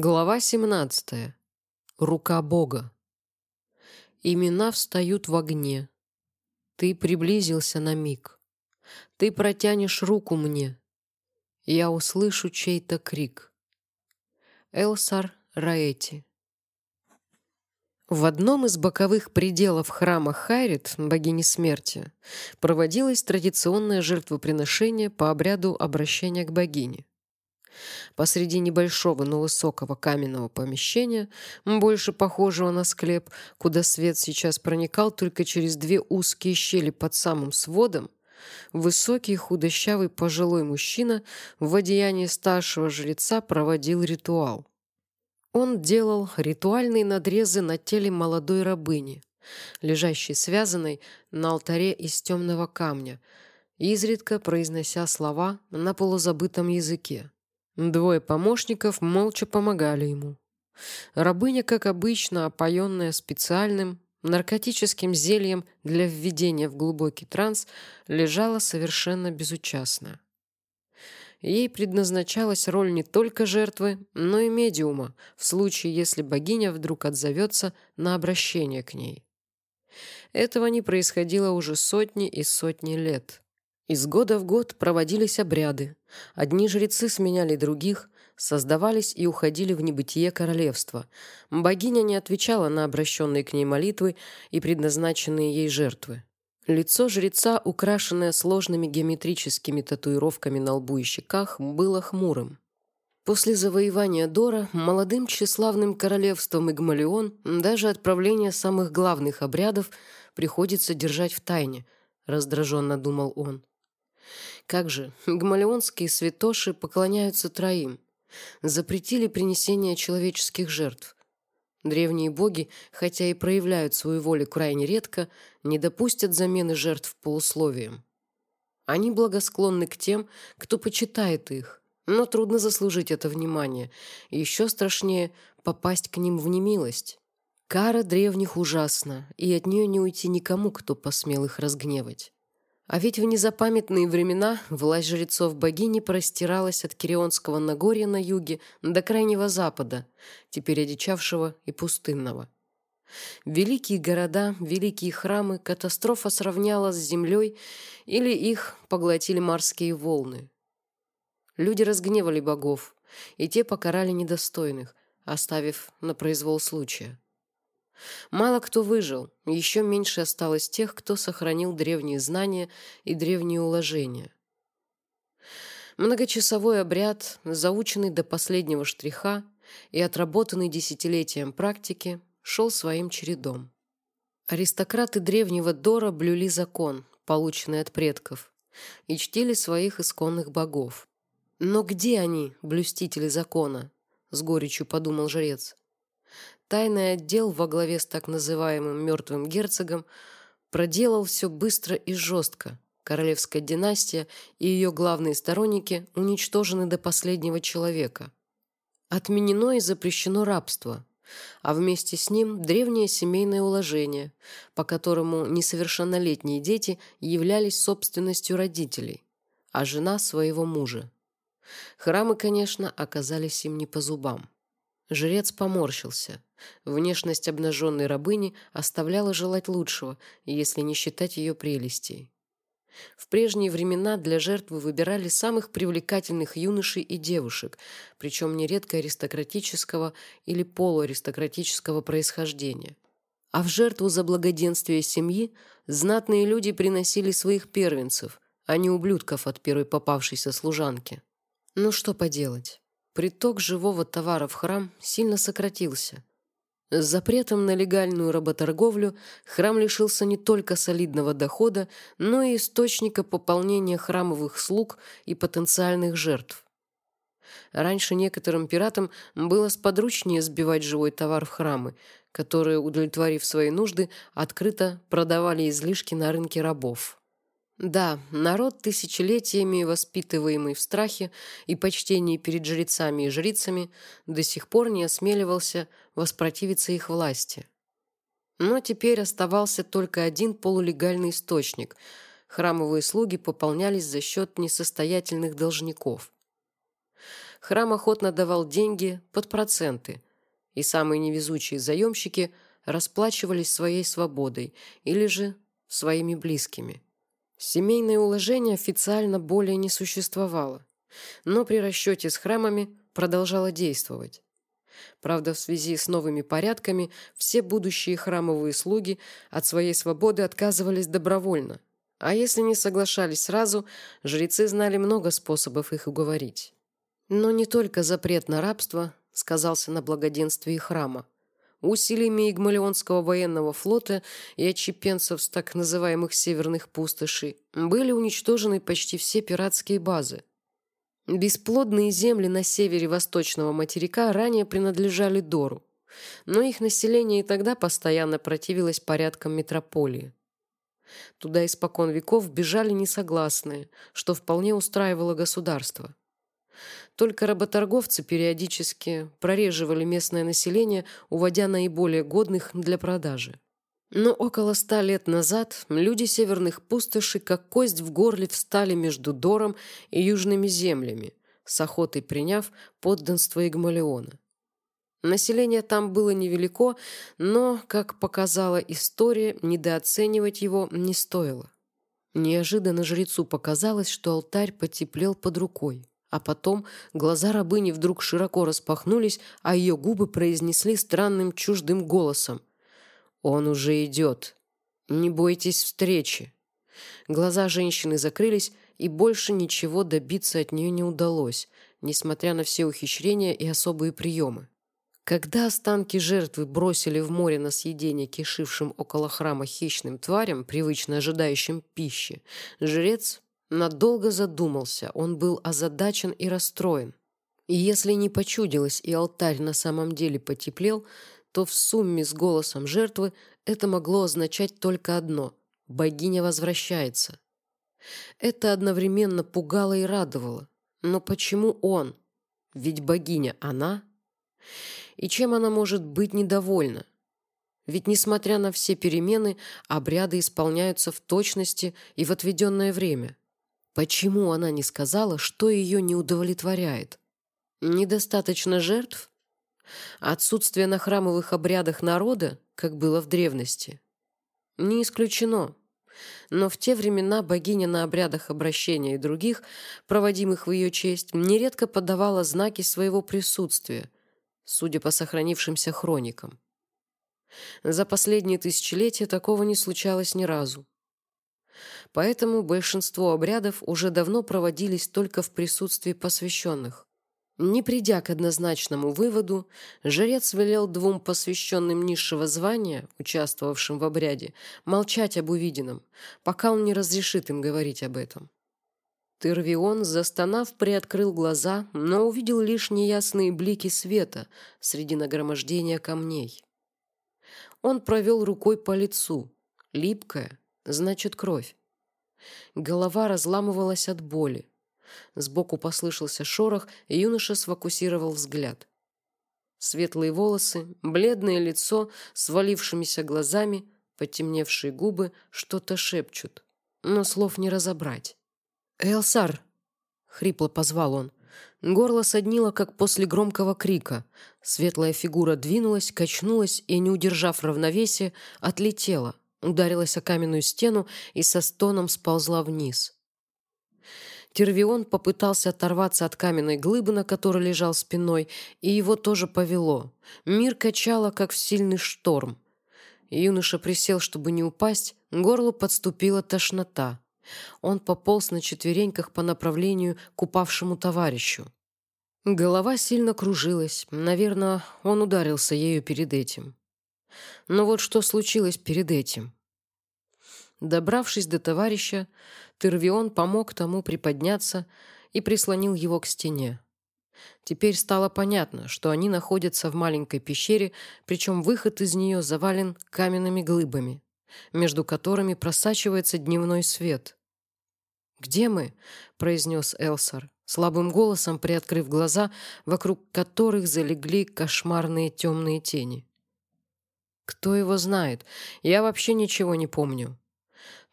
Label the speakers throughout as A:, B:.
A: Глава 17. Рука Бога. Имена встают в огне. Ты приблизился на миг. Ты протянешь руку мне. Я услышу чей-то крик. Элсар Раэти. В одном из боковых пределов храма Хайрит, богини смерти, проводилось традиционное жертвоприношение по обряду обращения к богине. Посреди небольшого, но высокого каменного помещения, больше похожего на склеп, куда свет сейчас проникал только через две узкие щели под самым сводом, высокий худощавый пожилой мужчина в одеянии старшего жреца проводил ритуал. Он делал ритуальные надрезы на теле молодой рабыни, лежащей связанной на алтаре из темного камня, изредка произнося слова на полузабытом языке. Двое помощников молча помогали ему. Рабыня, как обычно, опоенная специальным наркотическим зельем для введения в глубокий транс, лежала совершенно безучастно. Ей предназначалась роль не только жертвы, но и медиума, в случае, если богиня вдруг отзовется на обращение к ней. Этого не происходило уже сотни и сотни лет. Из года в год проводились обряды. Одни жрецы сменяли других, создавались и уходили в небытие королевства. Богиня не отвечала на обращенные к ней молитвы и предназначенные ей жертвы. Лицо жреца, украшенное сложными геометрическими татуировками на лбу и щеках, было хмурым. После завоевания Дора молодым тщеславным королевством Игмалион даже отправление самых главных обрядов приходится держать в тайне, раздраженно думал он. Как же, гмалеонские святоши поклоняются троим. Запретили принесение человеческих жертв. Древние боги, хотя и проявляют свою волю крайне редко, не допустят замены жертв полусловием. Они благосклонны к тем, кто почитает их, но трудно заслужить это внимание, еще страшнее попасть к ним в немилость. Кара древних ужасна, и от нее не уйти никому, кто посмел их разгневать. А ведь в незапамятные времена власть жрецов богини простиралась от Кирионского Нагорья на юге до Крайнего Запада, теперь одичавшего и пустынного. Великие города, великие храмы катастрофа сравняла с землей или их поглотили морские волны. Люди разгневали богов, и те покарали недостойных, оставив на произвол случая. Мало кто выжил, еще меньше осталось тех, кто сохранил древние знания и древние уложения. Многочасовой обряд, заученный до последнего штриха и отработанный десятилетием практики, шел своим чередом. Аристократы древнего Дора блюли закон, полученный от предков, и чтили своих исконных богов. Но где они, блюстители закона? С горечью подумал жрец. Тайный отдел во главе с так называемым мертвым герцогом проделал все быстро и жестко. Королевская династия и ее главные сторонники уничтожены до последнего человека. Отменено и запрещено рабство, а вместе с ним древнее семейное уложение, по которому несовершеннолетние дети являлись собственностью родителей, а жена своего мужа. Храмы, конечно, оказались им не по зубам. Жрец поморщился. Внешность обнаженной рабыни оставляла желать лучшего, если не считать ее прелестей. В прежние времена для жертвы выбирали самых привлекательных юношей и девушек, причем нередко аристократического или полуаристократического происхождения. А в жертву за благоденствие семьи знатные люди приносили своих первенцев, а не ублюдков от первой попавшейся служанки. Ну что поделать? Приток живого товара в храм сильно сократился. С запретом на легальную работорговлю храм лишился не только солидного дохода, но и источника пополнения храмовых слуг и потенциальных жертв. Раньше некоторым пиратам было сподручнее сбивать живой товар в храмы, которые, удовлетворив свои нужды, открыто продавали излишки на рынке рабов. Да, народ, тысячелетиями воспитываемый в страхе и почтении перед жрецами и жрицами, до сих пор не осмеливался воспротивиться их власти. Но теперь оставался только один полулегальный источник. Храмовые слуги пополнялись за счет несостоятельных должников. Храм охотно давал деньги под проценты, и самые невезучие заемщики расплачивались своей свободой или же своими близкими. Семейное уложение официально более не существовало, но при расчете с храмами продолжало действовать. Правда, в связи с новыми порядками все будущие храмовые слуги от своей свободы отказывались добровольно, а если не соглашались сразу, жрецы знали много способов их уговорить. Но не только запрет на рабство сказался на благоденствии храма. Усилиями Игмалионского военного флота и отчепенцев с так называемых северных пустошей были уничтожены почти все пиратские базы. Бесплодные земли на севере восточного материка ранее принадлежали Дору, но их население и тогда постоянно противилось порядкам метрополии. Туда испокон веков бежали несогласные, что вполне устраивало государство. Только работорговцы периодически прореживали местное население, уводя наиболее годных для продажи. Но около ста лет назад люди северных пустошей как кость в горле встали между Дором и южными землями, с охотой приняв подданство Игмалиона. Население там было невелико, но, как показала история, недооценивать его не стоило. Неожиданно жрецу показалось, что алтарь потеплел под рукой. А потом глаза рабыни вдруг широко распахнулись, а ее губы произнесли странным чуждым голосом. «Он уже идет. Не бойтесь встречи». Глаза женщины закрылись, и больше ничего добиться от нее не удалось, несмотря на все ухищрения и особые приемы. Когда останки жертвы бросили в море на съедение кишившим около храма хищным тварям, привычно ожидающим пищи, жрец надолго задумался, он был озадачен и расстроен. И если не почудилось и алтарь на самом деле потеплел, то в сумме с голосом жертвы это могло означать только одно – богиня возвращается. Это одновременно пугало и радовало. Но почему он? Ведь богиня она – и чем она может быть недовольна? Ведь, несмотря на все перемены, обряды исполняются в точности и в отведенное время. Почему она не сказала, что ее не удовлетворяет? Недостаточно жертв? Отсутствие на храмовых обрядах народа, как было в древности? Не исключено. Но в те времена богиня на обрядах обращения и других, проводимых в ее честь, нередко подавала знаки своего присутствия – судя по сохранившимся хроникам. За последние тысячелетия такого не случалось ни разу. Поэтому большинство обрядов уже давно проводились только в присутствии посвященных. Не придя к однозначному выводу, жрец велел двум посвященным низшего звания, участвовавшим в обряде, молчать об увиденном, пока он не разрешит им говорить об этом. Тервион, застонав, приоткрыл глаза, но увидел лишь неясные блики света среди нагромождения камней. Он провел рукой по лицу. Липкая, значит, кровь. Голова разламывалась от боли. Сбоку послышался шорох, и юноша сфокусировал взгляд. Светлые волосы, бледное лицо с валившимися глазами, потемневшие губы что-то шепчут, но слов не разобрать. «Элсар!» — хрипло позвал он. Горло соднило, как после громкого крика. Светлая фигура двинулась, качнулась и, не удержав равновесия, отлетела, ударилась о каменную стену и со стоном сползла вниз. Тервион попытался оторваться от каменной глыбы, на которой лежал спиной, и его тоже повело. Мир качало, как в сильный шторм. Юноша присел, чтобы не упасть, горлу подступила тошнота. Он пополз на четвереньках по направлению к упавшему товарищу. Голова сильно кружилась. Наверное, он ударился ею перед этим. Но вот что случилось перед этим. Добравшись до товарища, Тервион помог тому приподняться и прислонил его к стене. Теперь стало понятно, что они находятся в маленькой пещере, причем выход из нее завален каменными глыбами, между которыми просачивается дневной свет. «Где мы?» — произнес Элсар, слабым голосом приоткрыв глаза, вокруг которых залегли кошмарные темные тени. «Кто его знает? Я вообще ничего не помню».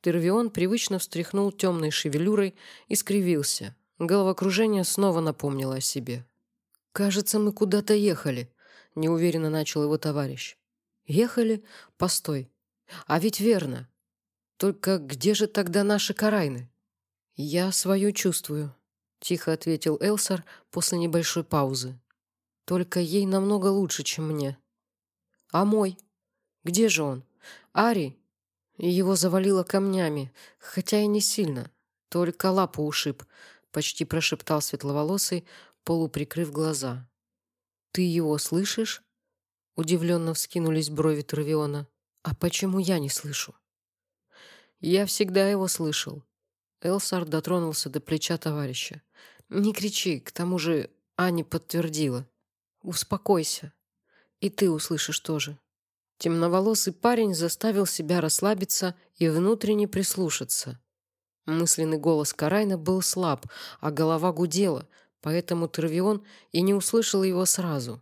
A: Тервион привычно встряхнул темной шевелюрой и скривился. Головокружение снова напомнило о себе. «Кажется, мы куда-то ехали», — неуверенно начал его товарищ. «Ехали? Постой. А ведь верно. Только где же тогда наши карайны?» «Я свою чувствую», — тихо ответил Элсар после небольшой паузы. «Только ей намного лучше, чем мне». «А мой? Где же он? Ари?» Его завалило камнями, хотя и не сильно, только лапу ушиб, почти прошептал светловолосый, полуприкрыв глаза. «Ты его слышишь?» Удивленно вскинулись брови Травиона. «А почему я не слышу?» «Я всегда его слышал». Элсар дотронулся до плеча товарища. «Не кричи, к тому же Аня подтвердила. Успокойся. И ты услышишь тоже». Темноволосый парень заставил себя расслабиться и внутренне прислушаться. Мысленный голос Карайна был слаб, а голова гудела, поэтому Травион и не услышал его сразу.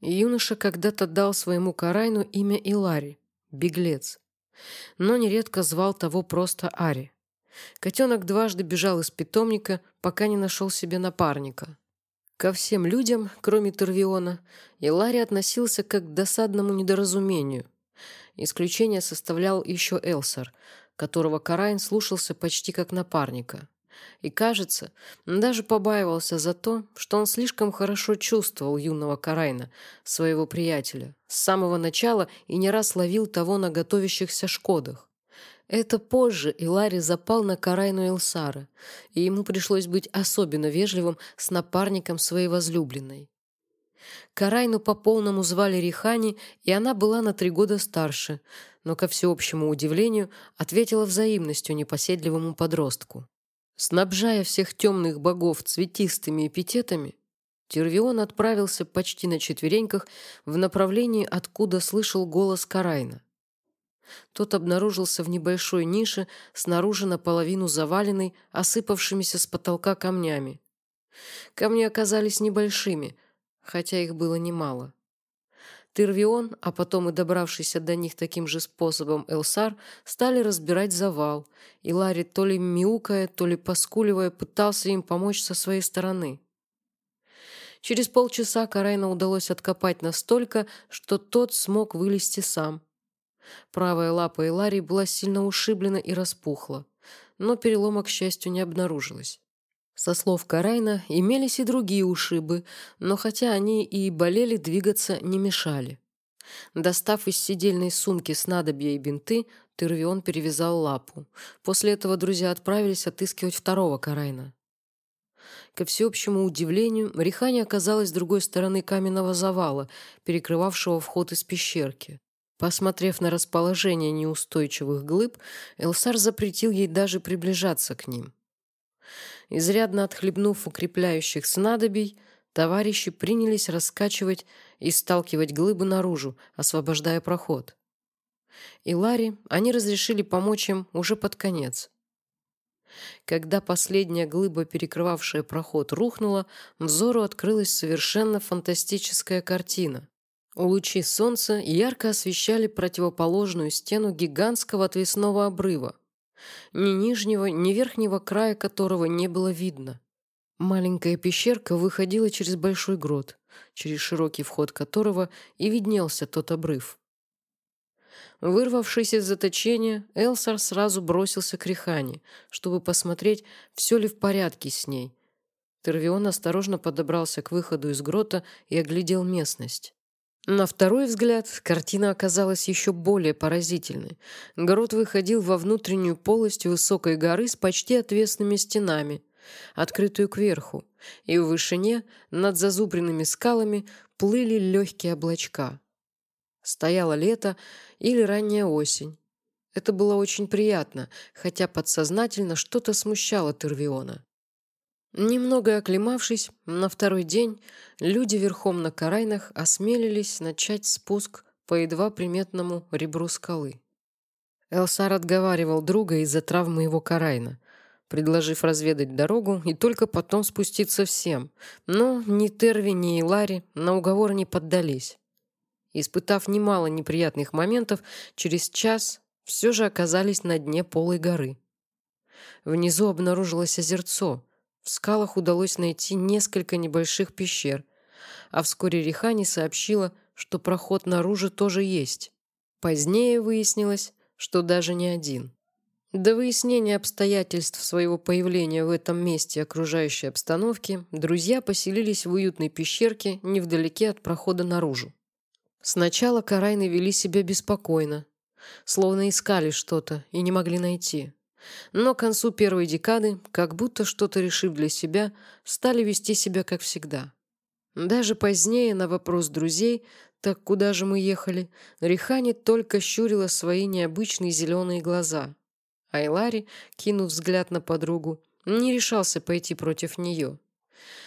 A: Юноша когда-то дал своему Карайну имя Илари, беглец, но нередко звал того просто Ари. Котенок дважды бежал из питомника, пока не нашел себе напарника. Ко всем людям, кроме Тервиона, Илари относился как к досадному недоразумению. Исключение составлял еще Элсар, которого Карайн слушался почти как напарника. И, кажется, даже побаивался за то, что он слишком хорошо чувствовал юного Карайна, своего приятеля, с самого начала и не раз ловил того на готовящихся шкодах. Это позже Илари запал на Карайну Элсара, и ему пришлось быть особенно вежливым с напарником своей возлюбленной. Карайну по полному звали Рихани, и она была на три года старше, но, ко всеобщему удивлению, ответила взаимностью непоседливому подростку. Снабжая всех темных богов цветистыми эпитетами, Тервион отправился почти на четвереньках в направлении, откуда слышал голос Карайна. Тот обнаружился в небольшой нише, снаружи наполовину заваленной, осыпавшимися с потолка камнями. Камни оказались небольшими, хотя их было немало. Тырвион, а потом и добравшийся до них таким же способом Элсар, стали разбирать завал, и Ларри то ли мяукая, то ли поскуливая пытался им помочь со своей стороны. Через полчаса Карайна удалось откопать настолько, что тот смог вылезти сам. Правая лапа Эларии была сильно ушиблена и распухла, но перелома, к счастью, не обнаружилось. Со слов Карайна имелись и другие ушибы, но хотя они и болели, двигаться не мешали. Достав из сидельной сумки снадобья и бинты, Тырвион перевязал лапу. После этого друзья отправились отыскивать второго Карайна. Ко всеобщему удивлению, Рихани оказалась с другой стороны каменного завала, перекрывавшего вход из пещерки. Посмотрев на расположение неустойчивых глыб, Элсар запретил ей даже приближаться к ним. Изрядно отхлебнув укрепляющих снадобий, товарищи принялись раскачивать и сталкивать глыбы наружу, освобождая проход. И Ларри они разрешили помочь им уже под конец. Когда последняя глыба, перекрывавшая проход, рухнула, взору открылась совершенно фантастическая картина. Лучи солнца ярко освещали противоположную стену гигантского отвесного обрыва, ни нижнего, ни верхнего края которого не было видно. Маленькая пещерка выходила через большой грот, через широкий вход которого и виднелся тот обрыв. Вырвавшись из заточения, Элсар сразу бросился к Рихане, чтобы посмотреть, все ли в порядке с ней. Тервион осторожно подобрался к выходу из грота и оглядел местность. На второй взгляд картина оказалась еще более поразительной. Город выходил во внутреннюю полость высокой горы с почти отвесными стенами, открытую кверху, и в вышине над зазубренными скалами плыли легкие облачка. Стояло лето или ранняя осень. Это было очень приятно, хотя подсознательно что-то смущало Тервиона. Немного оклемавшись, на второй день люди верхом на карайнах осмелились начать спуск по едва приметному ребру скалы. Элсар отговаривал друга из-за травмы его карайна, предложив разведать дорогу и только потом спуститься всем, но ни Терви, ни Илари на уговор не поддались. Испытав немало неприятных моментов, через час все же оказались на дне полой горы. Внизу обнаружилось озерцо — В скалах удалось найти несколько небольших пещер, а вскоре Рихани сообщила, что проход наружу тоже есть. Позднее выяснилось, что даже не один. До выяснения обстоятельств своего появления в этом месте окружающей обстановки друзья поселились в уютной пещерке невдалеке от прохода наружу. Сначала Карайны вели себя беспокойно, словно искали что-то и не могли найти. Но к концу первой декады, как будто что-то решив для себя, стали вести себя как всегда. Даже позднее на вопрос друзей, так куда же мы ехали, Рихани только щурила свои необычные зеленые глаза – Айлари, кинув взгляд на подругу, не решался пойти против нее.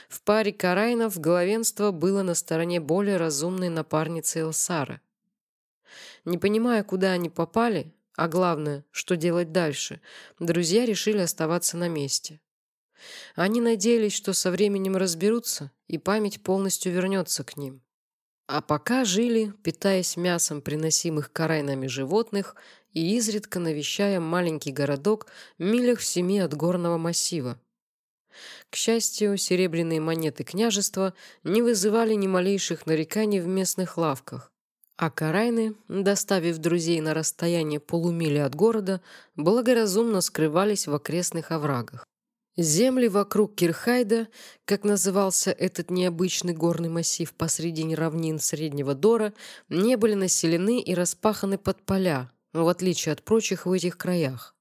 A: В паре Карайнов главенство было на стороне более разумной напарницы Элсара. Не понимая, куда они попали, а главное, что делать дальше, друзья решили оставаться на месте. Они надеялись, что со временем разберутся, и память полностью вернется к ним. А пока жили, питаясь мясом приносимых карайнами животных и изредка навещая маленький городок милях в семи от горного массива. К счастью, серебряные монеты княжества не вызывали ни малейших нареканий в местных лавках, а карайны, доставив друзей на расстояние полумили от города, благоразумно скрывались в окрестных оврагах. Земли вокруг Кирхайда, как назывался этот необычный горный массив посредине равнин Среднего Дора, не были населены и распаханы под поля, в отличие от прочих в этих краях.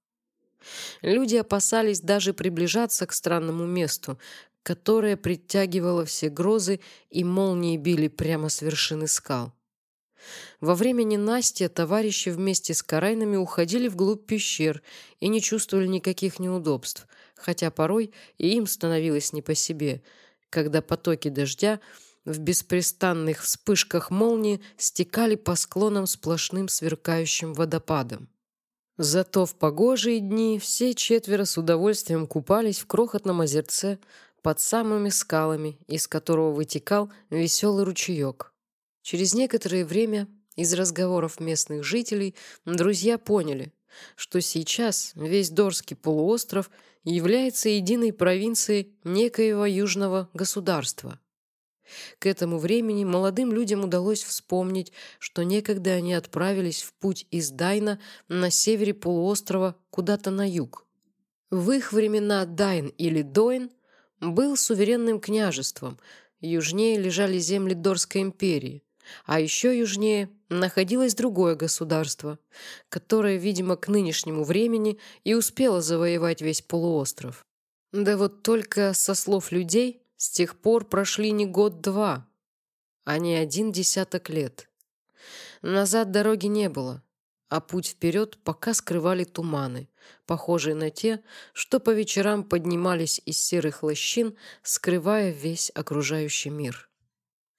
A: Люди опасались даже приближаться к странному месту, которое притягивало все грозы и молнии били прямо с вершины скал. Во время ненастья товарищи вместе с карайнами уходили вглубь пещер и не чувствовали никаких неудобств, хотя порой и им становилось не по себе, когда потоки дождя – в беспрестанных вспышках молнии стекали по склонам сплошным сверкающим водопадом. Зато в погожие дни все четверо с удовольствием купались в крохотном озерце под самыми скалами, из которого вытекал веселый ручеек. Через некоторое время из разговоров местных жителей друзья поняли, что сейчас весь Дорский полуостров является единой провинцией некоего южного государства – к этому времени молодым людям удалось вспомнить, что некогда они отправились в путь из Дайна на севере полуострова куда-то на юг. В их времена Дайн или Дойн был суверенным княжеством, южнее лежали земли Дорской империи, а еще южнее находилось другое государство, которое, видимо, к нынешнему времени и успело завоевать весь полуостров. Да вот только, со слов людей, с тех пор прошли не год-два, а не один десяток лет. Назад дороги не было, а путь вперед пока скрывали туманы, похожие на те, что по вечерам поднимались из серых лощин, скрывая весь окружающий мир.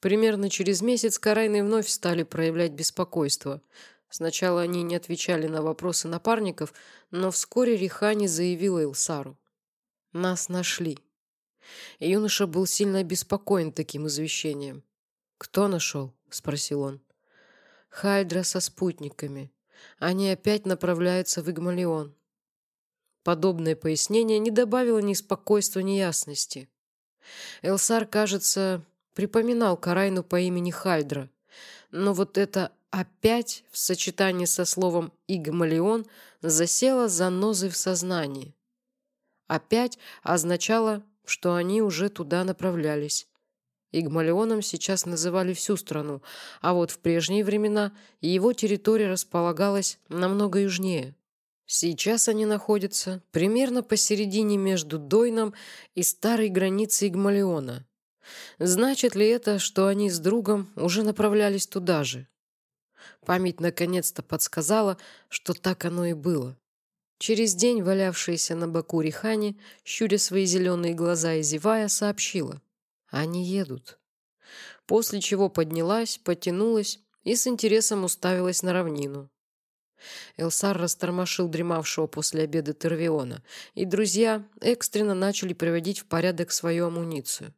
A: Примерно через месяц Карайны вновь стали проявлять беспокойство. Сначала они не отвечали на вопросы напарников, но вскоре Рихани заявила Илсару. «Нас нашли». Юноша был сильно обеспокоен таким извещением. «Кто нашел?» — спросил он. «Хальдра со спутниками. Они опять направляются в Игмалион». Подобное пояснение не добавило ни спокойствия, ни ясности. Элсар, кажется, припоминал Карайну по имени Хальдра, но вот это «опять» в сочетании со словом «игмалион» засело занозой в сознании. «Опять» означало что они уже туда направлялись. Игмалионом сейчас называли всю страну, а вот в прежние времена его территория располагалась намного южнее. Сейчас они находятся примерно посередине между Дойном и старой границей Игмалиона. Значит ли это, что они с другом уже направлялись туда же? Память наконец-то подсказала, что так оно и было. Через день валявшаяся на боку Рихани, щуря свои зеленые глаза и зевая, сообщила. Они едут. После чего поднялась, потянулась и с интересом уставилась на равнину. Элсар растормошил дремавшего после обеда Тервиона, и друзья экстренно начали приводить в порядок свою амуницию.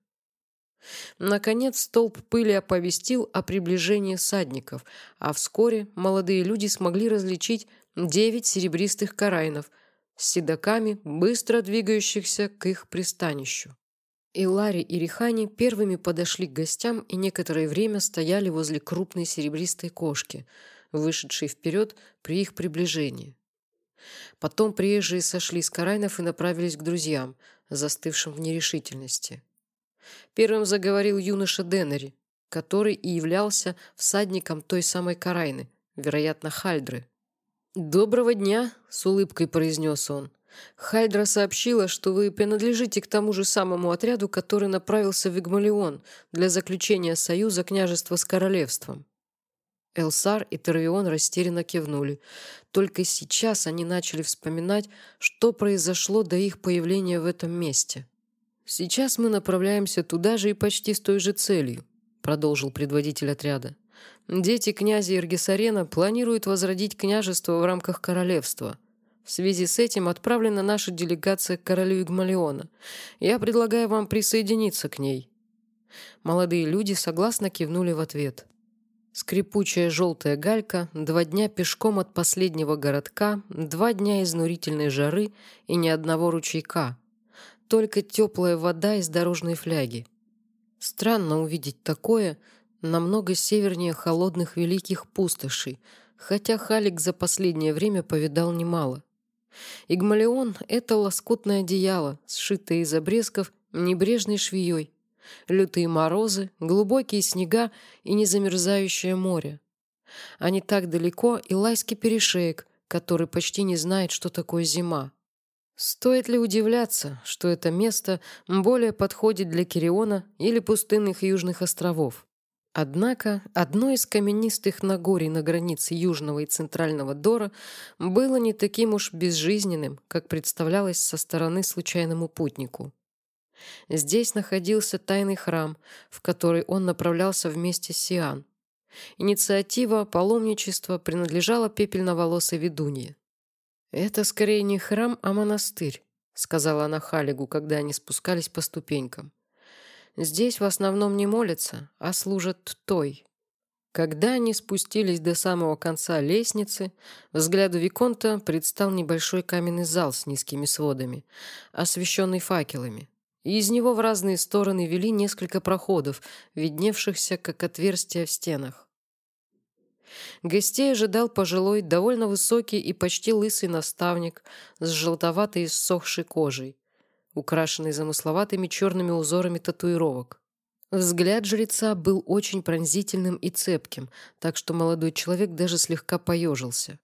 A: Наконец столб пыли оповестил о приближении садников, а вскоре молодые люди смогли различить девять серебристых карайнов, с седаками, быстро двигающихся к их пристанищу. И Ларри и Рихани первыми подошли к гостям и некоторое время стояли возле крупной серебристой кошки, вышедшей вперед при их приближении. Потом приезжие сошли с Карайнов и направились к друзьям, застывшим в нерешительности. Первым заговорил юноша Деннери, который и являлся всадником той самой Карайны, вероятно, Хальдры. «Доброго дня!» — с улыбкой произнес он. «Хальдра сообщила, что вы принадлежите к тому же самому отряду, который направился в Игмалион для заключения союза княжества с королевством». Элсар и Тервион растерянно кивнули. Только сейчас они начали вспоминать, что произошло до их появления в этом месте. «Сейчас мы направляемся туда же и почти с той же целью», продолжил предводитель отряда. Дети князя Иргисарена планируют возродить княжество в рамках королевства. В связи с этим отправлена наша делегация к королю Игмалиона. Я предлагаю вам присоединиться к ней». Молодые люди согласно кивнули в ответ. Скрипучая желтая галька, два дня пешком от последнего городка, два дня изнурительной жары и ни одного ручейка. Только теплая вода из дорожной фляги. Странно увидеть такое – намного севернее холодных великих пустошей, хотя Халик за последнее время повидал немало. Игмалион — это лоскутное одеяло, сшитое из обрезков небрежной швеей, лютые морозы, глубокие снега и незамерзающее море. Не так далеко и лайский перешеек, который почти не знает, что такое зима. Стоит ли удивляться, что это место более подходит для Кириона или пустынных южных островов? Однако одно из каменистых нагорий на границе Южного и Центрального Дора было не таким уж безжизненным, как представлялось со стороны случайному путнику. Здесь находился тайный храм, в который он направлялся вместе с Сиан. Инициатива паломничества принадлежала пепельноволосой ведунье. «Это скорее не храм, а монастырь», — сказала она Халигу, когда они спускались по ступенькам. Здесь в основном не молятся, а служат той. Когда они спустились до самого конца лестницы, взгляду Виконта предстал небольшой каменный зал с низкими сводами, освещенный факелами. И из него в разные стороны вели несколько проходов, видневшихся как отверстия в стенах. Гостей ожидал пожилой, довольно высокий и почти лысый наставник с желтоватой иссохшей кожей, украшенный замысловатыми черными узорами татуировок. Взгляд жреца был очень пронзительным и цепким, так что молодой человек даже слегка поежился.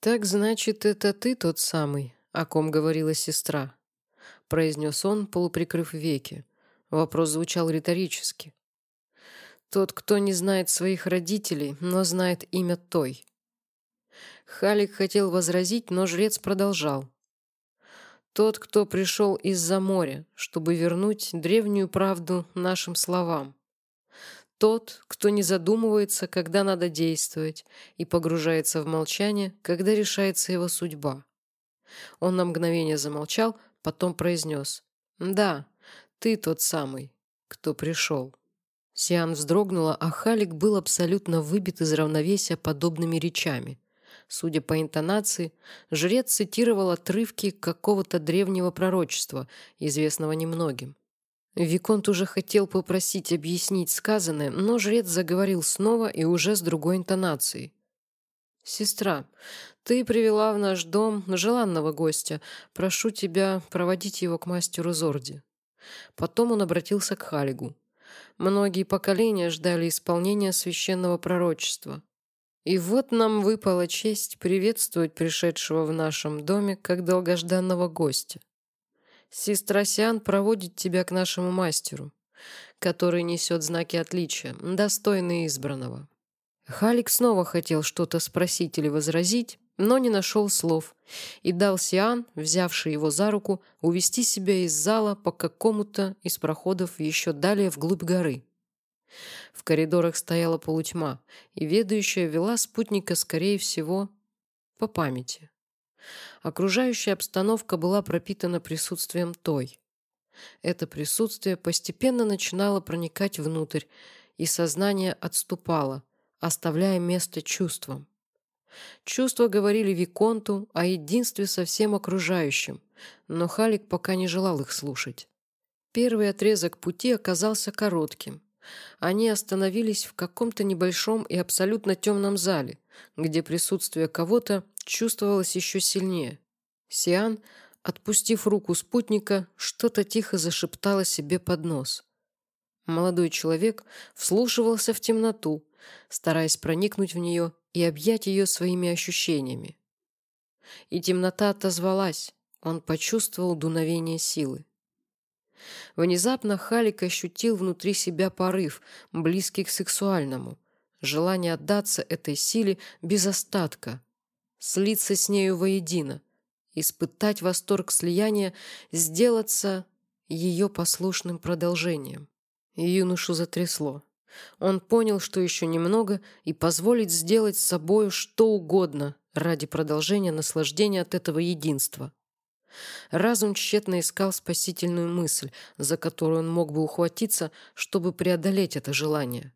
A: «Так значит, это ты тот самый, о ком говорила сестра?» произнес он, полуприкрыв веки. Вопрос звучал риторически. «Тот, кто не знает своих родителей, но знает имя той». Халик хотел возразить, но жрец продолжал. Тот, кто пришел из-за моря, чтобы вернуть древнюю правду нашим словам. Тот, кто не задумывается, когда надо действовать, и погружается в молчание, когда решается его судьба. Он на мгновение замолчал, потом произнес. «Да, ты тот самый, кто пришел». Сиан вздрогнула, а Халик был абсолютно выбит из равновесия подобными речами. Судя по интонации, жрец цитировал отрывки какого-то древнего пророчества, известного немногим. Виконт уже хотел попросить объяснить сказанное, но жрец заговорил снова и уже с другой интонацией. «Сестра, ты привела в наш дом желанного гостя. Прошу тебя проводить его к мастеру Зорди». Потом он обратился к Халигу. Многие поколения ждали исполнения священного пророчества. И вот нам выпала честь приветствовать пришедшего в нашем доме как долгожданного гостя. Сестра Сиан проводит тебя к нашему мастеру, который несет знаки отличия, достойный избранного». Халик снова хотел что-то спросить или возразить, но не нашел слов и дал Сиан, взявший его за руку, увести себя из зала по какому-то из проходов еще далее вглубь горы. В коридорах стояла полутьма, и ведающая вела спутника, скорее всего, по памяти. Окружающая обстановка была пропитана присутствием той. Это присутствие постепенно начинало проникать внутрь, и сознание отступало, оставляя место чувствам. Чувства говорили Виконту о единстве со всем окружающим, но Халик пока не желал их слушать. Первый отрезок пути оказался коротким. Они остановились в каком-то небольшом и абсолютно темном зале, где присутствие кого-то чувствовалось еще сильнее. Сиан, отпустив руку спутника, что-то тихо зашептала себе под нос. Молодой человек вслушивался в темноту, стараясь проникнуть в нее и объять ее своими ощущениями. И темнота отозвалась, он почувствовал дуновение силы. Внезапно Халик ощутил внутри себя порыв, близкий к сексуальному, желание отдаться этой силе без остатка, слиться с нею воедино, испытать восторг слияния, сделаться ее послушным продолжением. Юношу затрясло. Он понял, что еще немного, и позволить сделать с собою что угодно ради продолжения наслаждения от этого единства. Разум тщетно искал спасительную мысль, за которую он мог бы ухватиться, чтобы преодолеть это желание.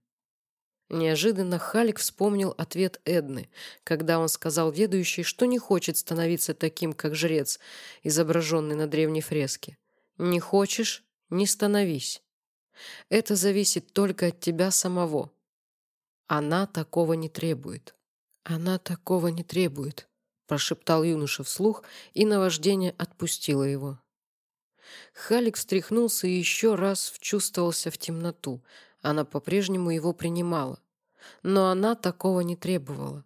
A: Неожиданно Халик вспомнил ответ Эдны, когда он сказал ведущей, что не хочет становиться таким, как жрец, изображенный на древней фреске. «Не хочешь — не становись». Это зависит только от тебя самого. Она такого не требует. Она такого не требует, прошептал юноша вслух, и наваждение отпустило его. Халик встряхнулся и еще раз вчувствовался в темноту. Она по-прежнему его принимала. Но она такого не требовала.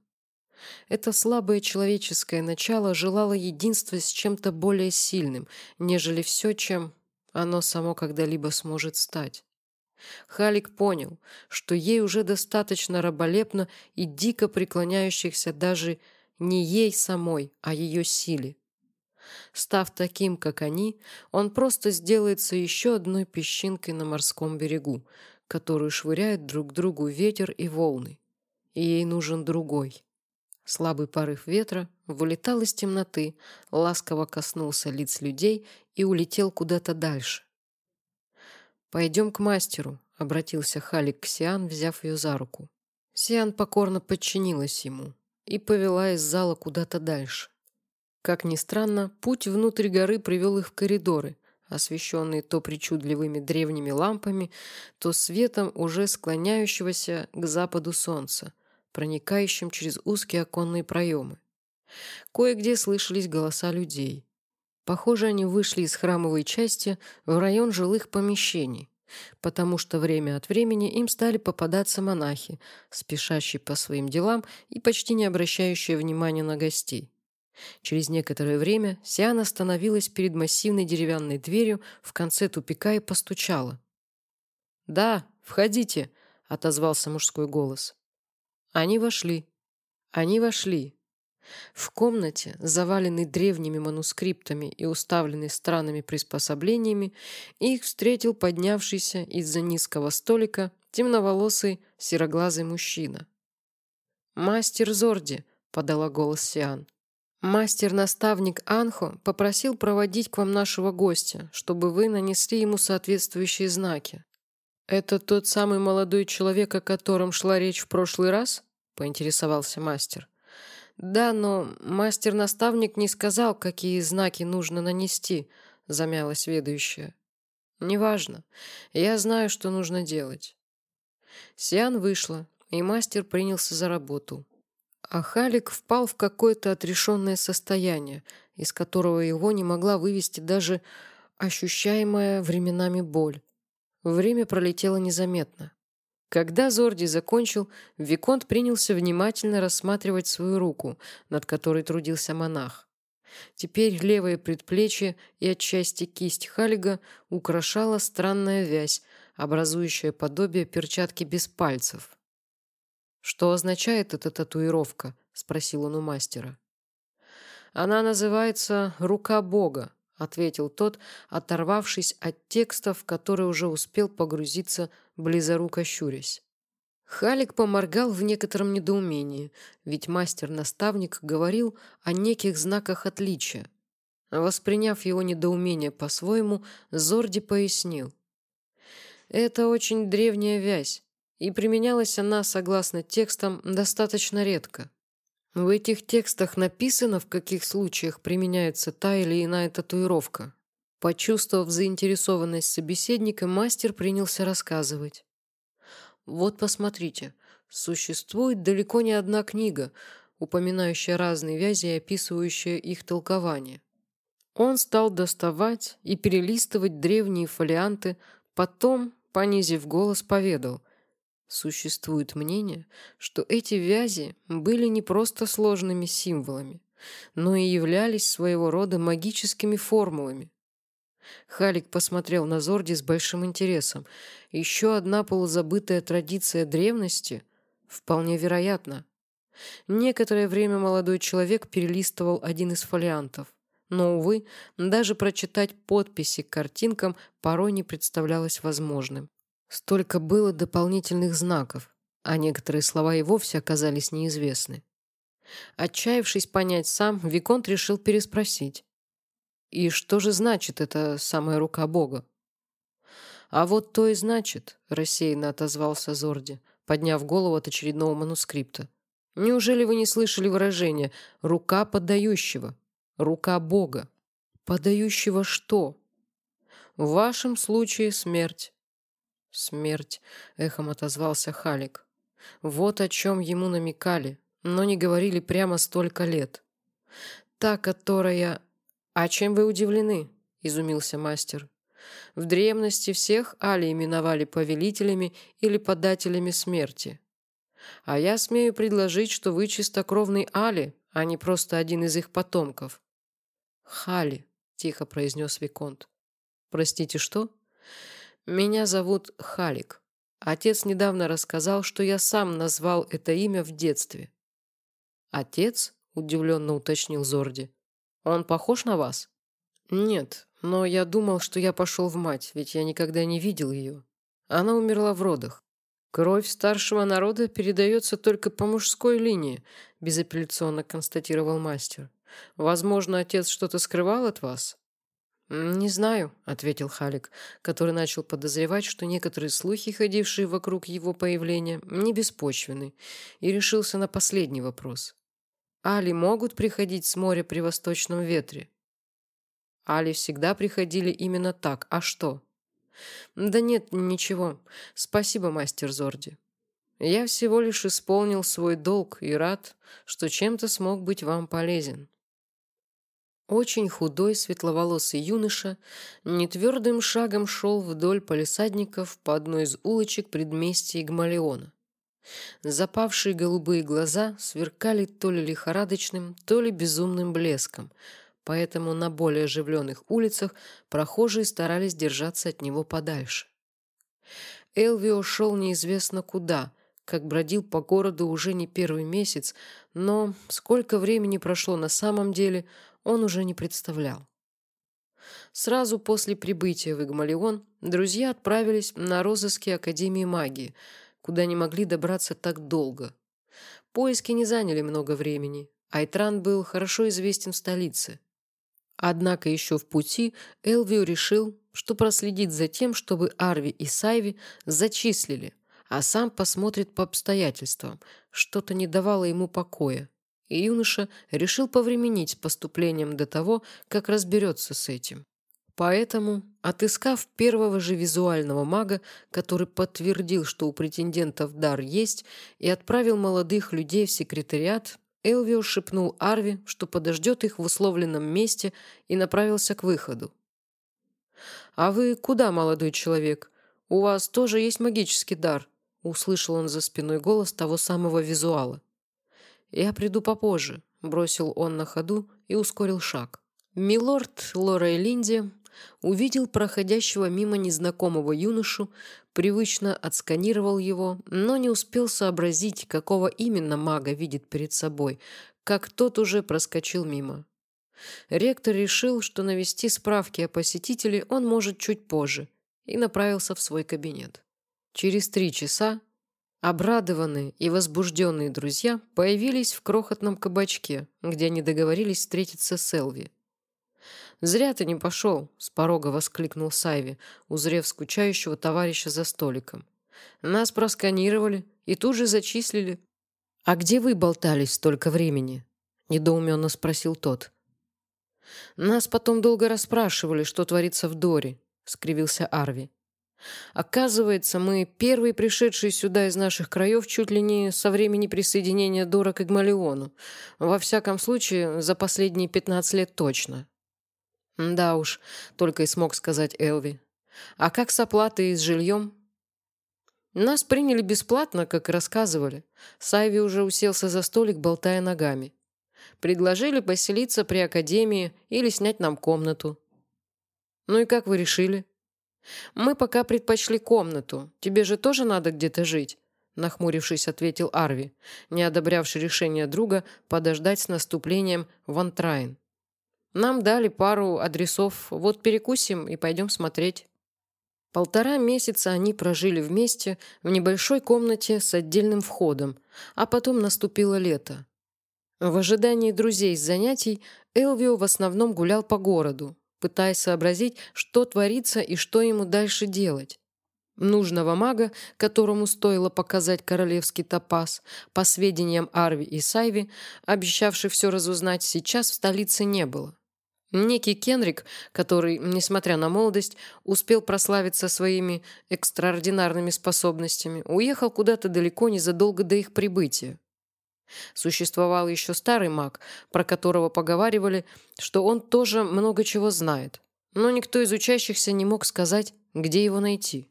A: Это слабое человеческое начало желало единства с чем-то более сильным, нежели все, чем оно само когда-либо сможет стать. Халик понял, что ей уже достаточно раболепно и дико преклоняющихся даже не ей самой, а ее силе. Став таким, как они, он просто сделается еще одной песчинкой на морском берегу, которую швыряют друг другу ветер и волны. И ей нужен другой. Слабый порыв ветра вылетал из темноты, ласково коснулся лиц людей и улетел куда-то дальше. «Пойдем к мастеру», — обратился Халик к Сиан, взяв ее за руку. Сиан покорно подчинилась ему и повела из зала куда-то дальше. Как ни странно, путь внутрь горы привел их в коридоры, освещенные то причудливыми древними лампами, то светом уже склоняющегося к западу солнца, проникающим через узкие оконные проемы. Кое-где слышались голоса людей. Похоже, они вышли из храмовой части в район жилых помещений, потому что время от времени им стали попадаться монахи, спешащие по своим делам и почти не обращающие внимания на гостей. Через некоторое время Сиан остановилась перед массивной деревянной дверью в конце тупика и постучала. «Да, входите», — отозвался мужской голос. Они вошли. Они вошли. В комнате, заваленной древними манускриптами и уставленной странными приспособлениями, их встретил поднявшийся из-за низкого столика темноволосый сероглазый мужчина. «Мастер Зорди», — подала голос Сиан. «Мастер-наставник Анхо попросил проводить к вам нашего гостя, чтобы вы нанесли ему соответствующие знаки». «Это тот самый молодой человек, о котором шла речь в прошлый раз?» — поинтересовался мастер. «Да, но мастер-наставник не сказал, какие знаки нужно нанести», — замялась ведущая. «Неважно. Я знаю, что нужно делать». Сиан вышла, и мастер принялся за работу. А Халик впал в какое-то отрешенное состояние, из которого его не могла вывести даже ощущаемая временами боль. Время пролетело незаметно. Когда Зорди закончил, Виконт принялся внимательно рассматривать свою руку, над которой трудился монах. Теперь левое предплечье и отчасти кисть Халига украшала странная вязь, образующая подобие перчатки без пальцев. «Что означает эта татуировка?» — спросил он у мастера. «Она называется «Рука Бога», ответил тот, оторвавшись от текста, в который уже успел погрузиться, близоруко щурясь. Халик поморгал в некотором недоумении, ведь мастер-наставник говорил о неких знаках отличия. Восприняв его недоумение по-своему, Зорди пояснил. «Это очень древняя вязь, и применялась она, согласно текстам, достаточно редко. В этих текстах написано, в каких случаях применяется та или иная татуировка. Почувствовав заинтересованность собеседника, мастер принялся рассказывать. Вот посмотрите, существует далеко не одна книга, упоминающая разные вязи и описывающая их толкование. Он стал доставать и перелистывать древние фолианты, потом, понизив голос, поведал. Существует мнение, что эти вязи были не просто сложными символами, но и являлись своего рода магическими формулами. Халик посмотрел на Зорди с большим интересом. Еще одна полузабытая традиция древности? Вполне вероятно. Некоторое время молодой человек перелистывал один из фолиантов. Но, увы, даже прочитать подписи к картинкам порой не представлялось возможным. Столько было дополнительных знаков, а некоторые слова и вовсе оказались неизвестны. Отчаявшись понять сам, Виконт решил переспросить. «И что же значит эта самая рука Бога?» «А вот то и значит», — рассеянно отозвался Зорди, подняв голову от очередного манускрипта. «Неужели вы не слышали выражение «рука подающего», «рука Бога»?» «Подающего что?» «В вашем случае смерть. «Смерть», — эхом отозвался Халик. «Вот о чем ему намекали, но не говорили прямо столько лет. Та, которая...» «А чем вы удивлены?» — изумился мастер. «В древности всех Али именовали повелителями или подателями смерти. А я смею предложить, что вы чистокровный Али, а не просто один из их потомков». «Хали», — тихо произнес Виконт. «Простите, что?» «Меня зовут Халик. Отец недавно рассказал, что я сам назвал это имя в детстве». «Отец?» — удивленно уточнил Зорди. «Он похож на вас?» «Нет, но я думал, что я пошел в мать, ведь я никогда не видел ее. Она умерла в родах. Кровь старшего народа передается только по мужской линии», — безапелляционно констатировал мастер. «Возможно, отец что-то скрывал от вас?» «Не знаю», — ответил Халик, который начал подозревать, что некоторые слухи, ходившие вокруг его появления, не беспочвены, и решился на последний вопрос. «Али могут приходить с моря при восточном ветре?» Али всегда приходили именно так. А что? Да нет, ничего. Спасибо, мастер Зорди. Я всего лишь исполнил свой долг и рад, что чем-то смог быть вам полезен. Очень худой, светловолосый юноша нетвердым шагом шел вдоль полисадников по одной из улочек предместья Игмалиона. Запавшие голубые глаза сверкали то ли лихорадочным, то ли безумным блеском, поэтому на более оживленных улицах прохожие старались держаться от него подальше. Элвио шел неизвестно куда, как бродил по городу уже не первый месяц, но сколько времени прошло на самом деле – он уже не представлял. Сразу после прибытия в Игмалион друзья отправились на розыски Академии магии, куда не могли добраться так долго. Поиски не заняли много времени. Айтран был хорошо известен в столице. Однако еще в пути Элвио решил, что проследит за тем, чтобы Арви и Сайви зачислили, а сам посмотрит по обстоятельствам. Что-то не давало ему покоя и юноша решил повременить с поступлением до того, как разберется с этим. Поэтому, отыскав первого же визуального мага, который подтвердил, что у претендентов дар есть, и отправил молодых людей в секретариат, Элвио шепнул Арви, что подождет их в условленном месте, и направился к выходу. «А вы куда, молодой человек? У вас тоже есть магический дар?» Услышал он за спиной голос того самого визуала. «Я приду попозже», — бросил он на ходу и ускорил шаг. Милорд Лора Линди увидел проходящего мимо незнакомого юношу, привычно отсканировал его, но не успел сообразить, какого именно мага видит перед собой, как тот уже проскочил мимо. Ректор решил, что навести справки о посетителе он может чуть позже, и направился в свой кабинет. Через три часа Обрадованные и возбужденные друзья появились в крохотном кабачке, где они договорились встретиться с Элви. «Зря ты не пошел», — с порога воскликнул Сайви, узрев скучающего товарища за столиком. «Нас просканировали и тут же зачислили». «А где вы болтались столько времени?» — недоуменно спросил тот. «Нас потом долго расспрашивали, что творится в Доре», — скривился Арви. «Оказывается, мы первые пришедшие сюда из наших краев чуть ли не со времени присоединения Дора к Игмалиону. Во всяком случае, за последние пятнадцать лет точно». «Да уж», — только и смог сказать Элви. «А как с оплатой и с жильем?» Нас приняли бесплатно, как и рассказывали. Сайви уже уселся за столик, болтая ногами. Предложили поселиться при академии или снять нам комнату. Ну и как вы решили? Мы пока предпочли комнату. Тебе же тоже надо где-то жить. Нахмурившись, ответил Арви, не одобрявший решение друга подождать с наступлением в Антрайн. Нам дали пару адресов. Вот перекусим и пойдем смотреть. Полтора месяца они прожили вместе в небольшой комнате с отдельным входом, а потом наступило лето. В ожидании друзей с занятий Элвио в основном гулял по городу, пытаясь сообразить, что творится и что ему дальше делать. Нужного мага, которому стоило показать королевский топаз, по сведениям Арви и Сайви, обещавших все разузнать, сейчас в столице не было. Некий Кенрик, который, несмотря на молодость, успел прославиться своими экстраординарными способностями, уехал куда-то далеко незадолго до их прибытия. Существовал еще старый маг, про которого поговаривали, что он тоже много чего знает, но никто из учащихся не мог сказать, где его найти.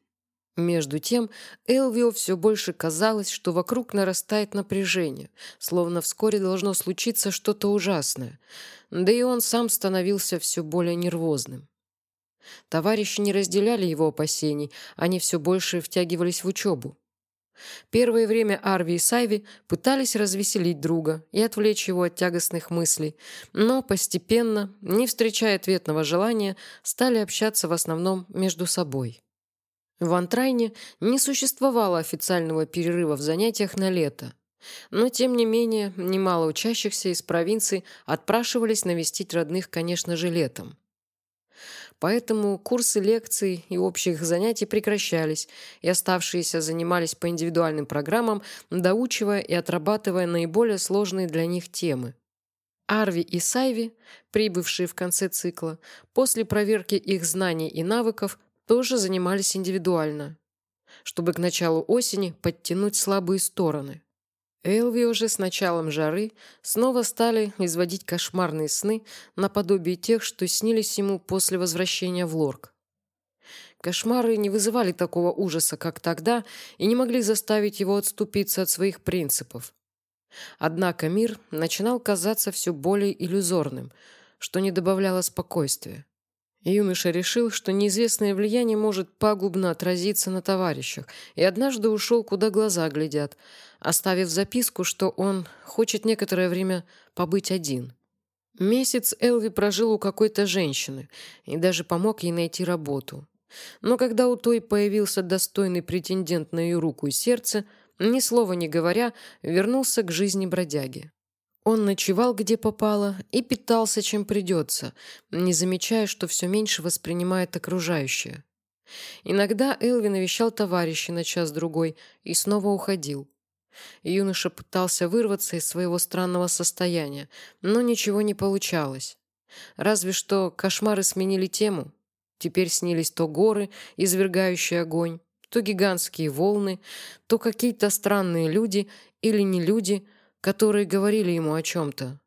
A: Между тем, Элвио все больше казалось, что вокруг нарастает напряжение, словно вскоре должно случиться что-то ужасное, да и он сам становился все более нервозным. Товарищи не разделяли его опасений, они все больше втягивались в учебу. Первое время Арви и Сайви пытались развеселить друга и отвлечь его от тягостных мыслей, но постепенно, не встречая ответного желания, стали общаться в основном между собой. В Антрайне не существовало официального перерыва в занятиях на лето. Но, тем не менее, немало учащихся из провинций отпрашивались навестить родных, конечно же, летом. Поэтому курсы лекций и общих занятий прекращались, и оставшиеся занимались по индивидуальным программам, доучивая и отрабатывая наиболее сложные для них темы. Арви и Сайви, прибывшие в конце цикла, после проверки их знаний и навыков, тоже занимались индивидуально, чтобы к началу осени подтянуть слабые стороны. Элви уже с началом жары снова стали изводить кошмарные сны наподобие тех, что снились ему после возвращения в Лорк. Кошмары не вызывали такого ужаса, как тогда, и не могли заставить его отступиться от своих принципов. Однако мир начинал казаться все более иллюзорным, что не добавляло спокойствия. Юноша решил, что неизвестное влияние может пагубно отразиться на товарищах, и однажды ушел, куда глаза глядят, оставив записку, что он хочет некоторое время побыть один. Месяц Элви прожил у какой-то женщины и даже помог ей найти работу. Но когда у той появился достойный претендент на ее руку и сердце, ни слова не говоря, вернулся к жизни бродяги. Он ночевал где попало и питался чем придется, не замечая, что все меньше воспринимает окружающее. Иногда Элви навещал товарища на час-другой и снова уходил. Юноша пытался вырваться из своего странного состояния, но ничего не получалось. Разве что кошмары сменили тему. Теперь снились то горы, извергающие огонь, то гигантские волны, то какие-то странные люди или не люди – которые говорили ему о чем-то.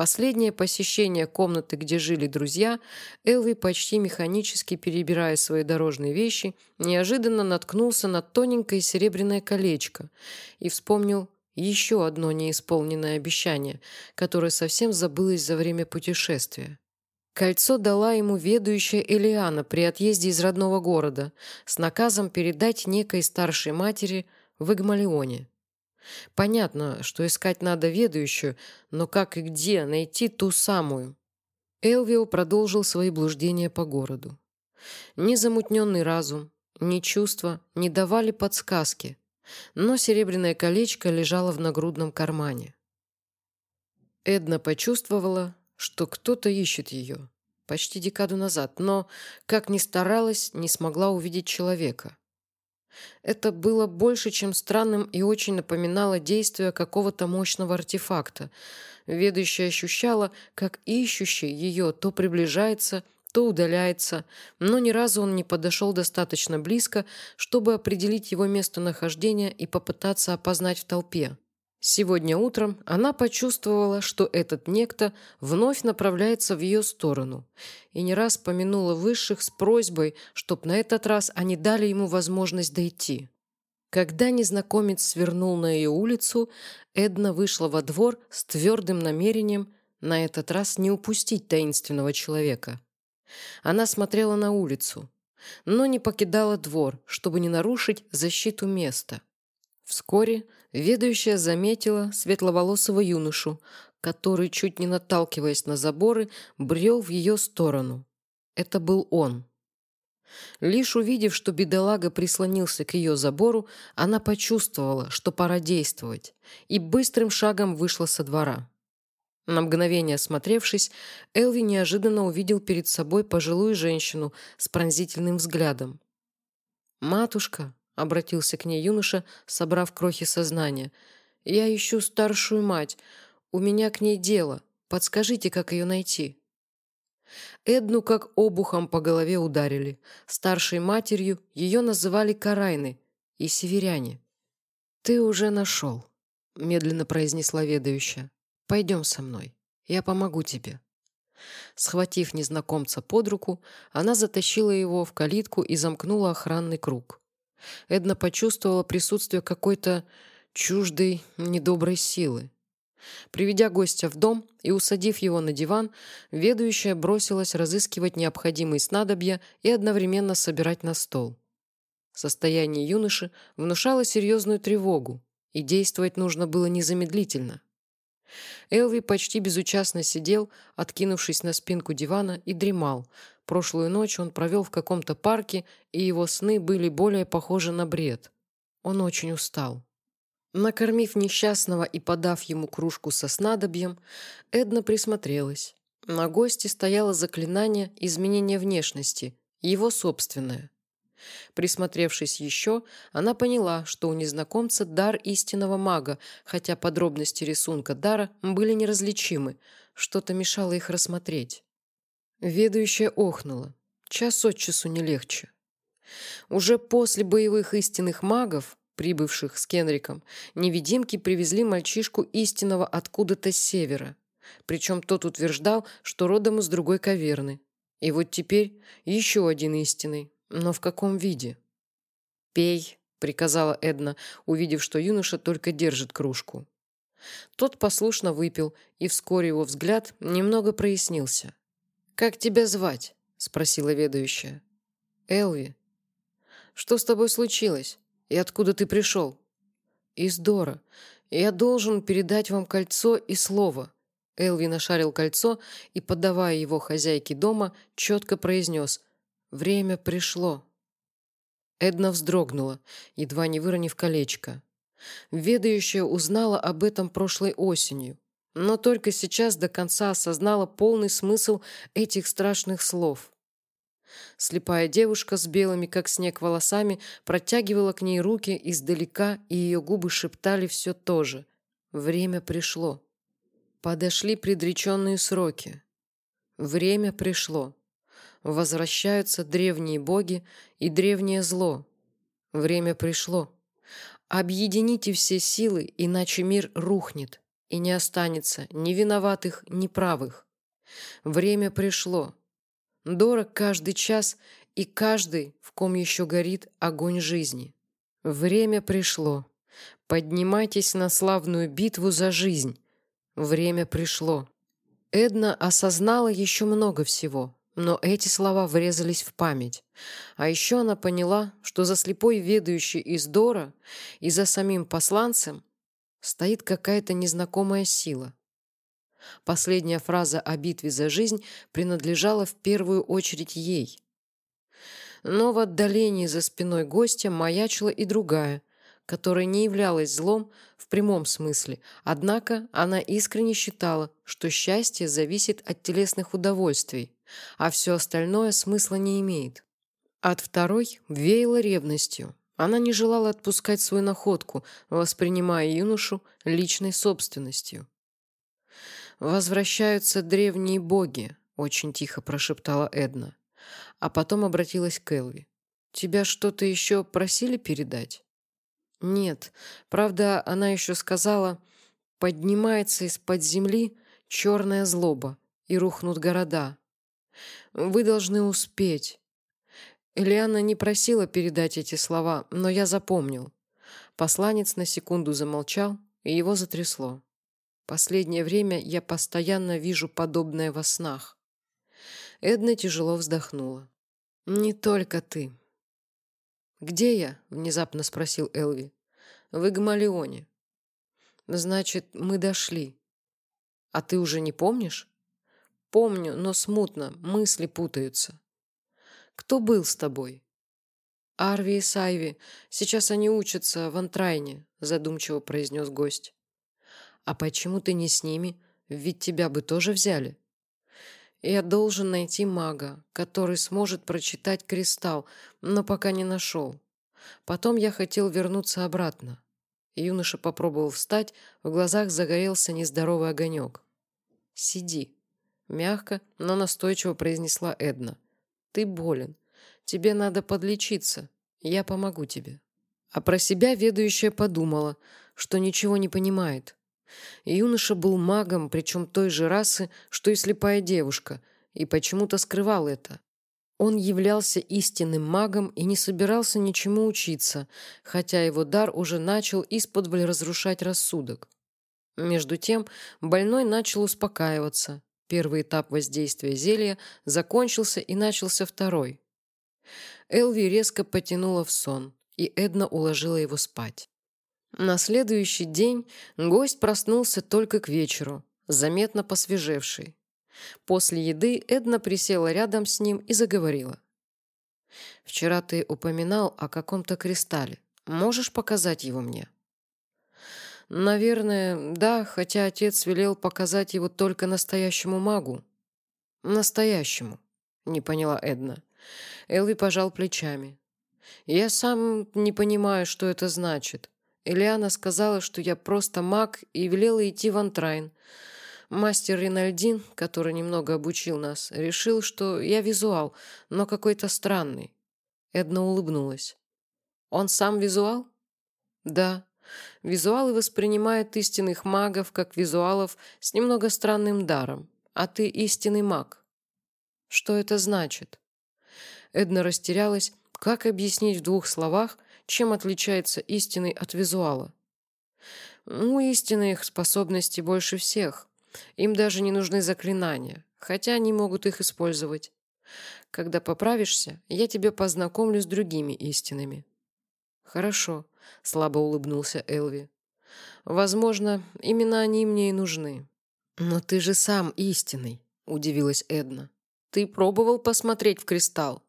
A: Последнее посещение комнаты, где жили друзья, Элви, почти механически перебирая свои дорожные вещи, неожиданно наткнулся на тоненькое серебряное колечко и вспомнил еще одно неисполненное обещание, которое совсем забылось за время путешествия. Кольцо дала ему ведущая Элиана при отъезде из родного города с наказом передать некой старшей матери в Игмалионе. Понятно, что искать надо ведущую, но как и где найти ту самую? Элвио продолжил свои блуждения по городу. Ни замутненный разум, ни чувства не давали подсказки, но серебряное колечко лежало в нагрудном кармане. Эдна почувствовала, что кто-то ищет ее. Почти декаду назад, но, как ни старалась, не смогла увидеть человека. Это было больше, чем странным и очень напоминало действие какого-то мощного артефакта. Ведущая ощущала, как ищущий ее то приближается, то удаляется, но ни разу он не подошел достаточно близко, чтобы определить его местонахождение и попытаться опознать в толпе. Сегодня утром она почувствовала, что этот некто вновь направляется в ее сторону, и не раз помянула высших с просьбой, чтоб на этот раз они дали ему возможность дойти. Когда незнакомец свернул на ее улицу, Эдна вышла во двор с твердым намерением на этот раз не упустить таинственного человека. Она смотрела на улицу, но не покидала двор, чтобы не нарушить защиту места. Вскоре ведущая заметила светловолосого юношу, который, чуть не наталкиваясь на заборы, брел в ее сторону. Это был он. Лишь увидев, что бедолага прислонился к ее забору, она почувствовала, что пора действовать, и быстрым шагом вышла со двора. На мгновение осмотревшись, Элви неожиданно увидел перед собой пожилую женщину с пронзительным взглядом. «Матушка», обратился к ней юноша, собрав крохи сознания. «Я ищу старшую мать. У меня к ней дело. Подскажите, как ее найти?» Эдну как обухом по голове ударили. Старшей матерью ее называли Карайны и северяне. «Ты уже нашел», — медленно произнесла ведающая. «Пойдем со мной. Я помогу тебе». Схватив незнакомца под руку, она затащила его в калитку и замкнула охранный круг. Эдна почувствовала присутствие какой-то чуждой, недоброй силы. Приведя гостя в дом и усадив его на диван, ведущая бросилась разыскивать необходимые снадобья и одновременно собирать на стол. Состояние юноши внушало серьезную тревогу, и действовать нужно было незамедлительно. Элви почти безучастно сидел, откинувшись на спинку дивана, и дремал, Прошлую ночь он провел в каком-то парке, и его сны были более похожи на бред. Он очень устал. Накормив несчастного и подав ему кружку со снадобьем, Эдна присмотрелась. На гости стояло заклинание изменения внешности, его собственное. Присмотревшись еще, она поняла, что у незнакомца дар истинного мага, хотя подробности рисунка дара были неразличимы, что-то мешало их рассмотреть. Ведущая охнула. Час от часу не легче. Уже после боевых истинных магов, прибывших с Кенриком, невидимки привезли мальчишку истинного откуда-то с севера. Причем тот утверждал, что родом из другой каверны. И вот теперь еще один истинный. Но в каком виде? «Пей», — приказала Эдна, увидев, что юноша только держит кружку. Тот послушно выпил, и вскоре его взгляд немного прояснился. «Как тебя звать?» — спросила ведущая. «Элви». «Что с тобой случилось? И откуда ты пришел?» «Из Дора. Я должен передать вам кольцо и слово». Элви нашарил кольцо и, подавая его хозяйке дома, четко произнес «Время пришло». Эдна вздрогнула, едва не выронив колечко. Ведающая узнала об этом прошлой осенью но только сейчас до конца осознала полный смысл этих страшных слов. Слепая девушка с белыми, как снег, волосами протягивала к ней руки издалека, и ее губы шептали все то же. Время пришло. Подошли предреченные сроки. Время пришло. Возвращаются древние боги и древнее зло. Время пришло. Объедините все силы, иначе мир рухнет и не останется ни виноватых, ни правых. Время пришло. Дорог каждый час и каждый, в ком еще горит огонь жизни. Время пришло. Поднимайтесь на славную битву за жизнь. Время пришло. Эдна осознала еще много всего, но эти слова врезались в память. А еще она поняла, что за слепой ведающей из Дора и за самим посланцем стоит какая-то незнакомая сила. Последняя фраза о битве за жизнь принадлежала в первую очередь ей. Но в отдалении за спиной гостя маячила и другая, которая не являлась злом в прямом смысле, однако она искренне считала, что счастье зависит от телесных удовольствий, а все остальное смысла не имеет. От второй веяло ревностью, Она не желала отпускать свою находку, воспринимая юношу личной собственностью. «Возвращаются древние боги», — очень тихо прошептала Эдна, а потом обратилась к Элви. «Тебя что-то еще просили передать?» «Нет. Правда, она еще сказала, поднимается из-под земли черная злоба, и рухнут города. Вы должны успеть. Элиана не просила передать эти слова, но я запомнил. Посланец на секунду замолчал, и его затрясло. Последнее время я постоянно вижу подобное во снах. Эдна тяжело вздохнула. «Не только ты». «Где я?» — внезапно спросил Элви. «В Игмалионе». «Значит, мы дошли». «А ты уже не помнишь?» «Помню, но смутно, мысли путаются». Кто был с тобой?» «Арви и Сайви. Сейчас они учатся в Антрайне», — задумчиво произнес гость. «А почему ты не с ними? Ведь тебя бы тоже взяли». «Я должен найти мага, который сможет прочитать кристалл, но пока не нашел. Потом я хотел вернуться обратно». Юноша попробовал встать, в глазах загорелся нездоровый огонек. «Сиди», — мягко, но настойчиво произнесла Эдна. Ты болен. Тебе надо подлечиться. Я помогу тебе». А про себя ведущая подумала, что ничего не понимает. Юноша был магом, причем той же расы, что и слепая девушка, и почему-то скрывал это. Он являлся истинным магом и не собирался ничему учиться, хотя его дар уже начал из-под разрушать рассудок. Между тем больной начал успокаиваться, Первый этап воздействия зелья закончился и начался второй. Элви резко потянула в сон, и Эдна уложила его спать. На следующий день гость проснулся только к вечеру, заметно посвежевший. После еды Эдна присела рядом с ним и заговорила. «Вчера ты упоминал о каком-то кристалле. Можешь показать его мне?» Наверное, да, хотя отец велел показать его только настоящему магу. Настоящему, не поняла Эдна. Элви пожал плечами. Я сам не понимаю, что это значит. Элиана сказала, что я просто маг и велела идти в Антрайн. Мастер Ринальдин, который немного обучил нас, решил, что я визуал, но какой-то странный. Эдна улыбнулась. Он сам визуал? Да. Визуалы воспринимают истинных магов как визуалов с немного странным даром, а ты истинный маг. Что это значит? Эдна растерялась, как объяснить в двух словах, чем отличается истинный от визуала. Ну, истинные их способности больше всех. Им даже не нужны заклинания, хотя они могут их использовать. Когда поправишься, я тебя познакомлю с другими истинными. Хорошо, — слабо улыбнулся Элви. «Возможно, именно они мне и нужны». «Но ты же сам истинный», — удивилась Эдна. «Ты пробовал посмотреть в кристалл?»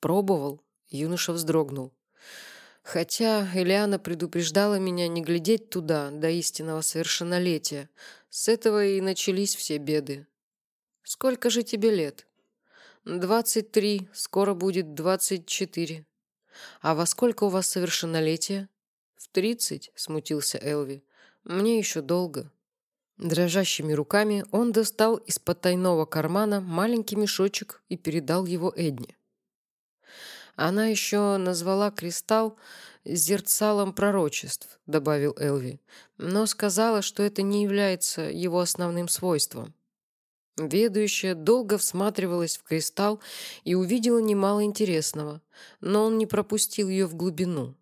A: «Пробовал», — юноша вздрогнул. Хотя Элиана предупреждала меня не глядеть туда до истинного совершеннолетия. С этого и начались все беды. «Сколько же тебе лет?» «Двадцать три, скоро будет двадцать четыре». «А во сколько у вас совершеннолетие?» «В тридцать», — смутился Элви. «Мне еще долго». Дрожащими руками он достал из потайного кармана маленький мешочек и передал его Эдне. «Она еще назвала кристалл зерцалом пророчеств», — добавил Элви, «но сказала, что это не является его основным свойством. Ведущая долго всматривалась в кристалл и увидела немало интересного, но он не пропустил ее в глубину.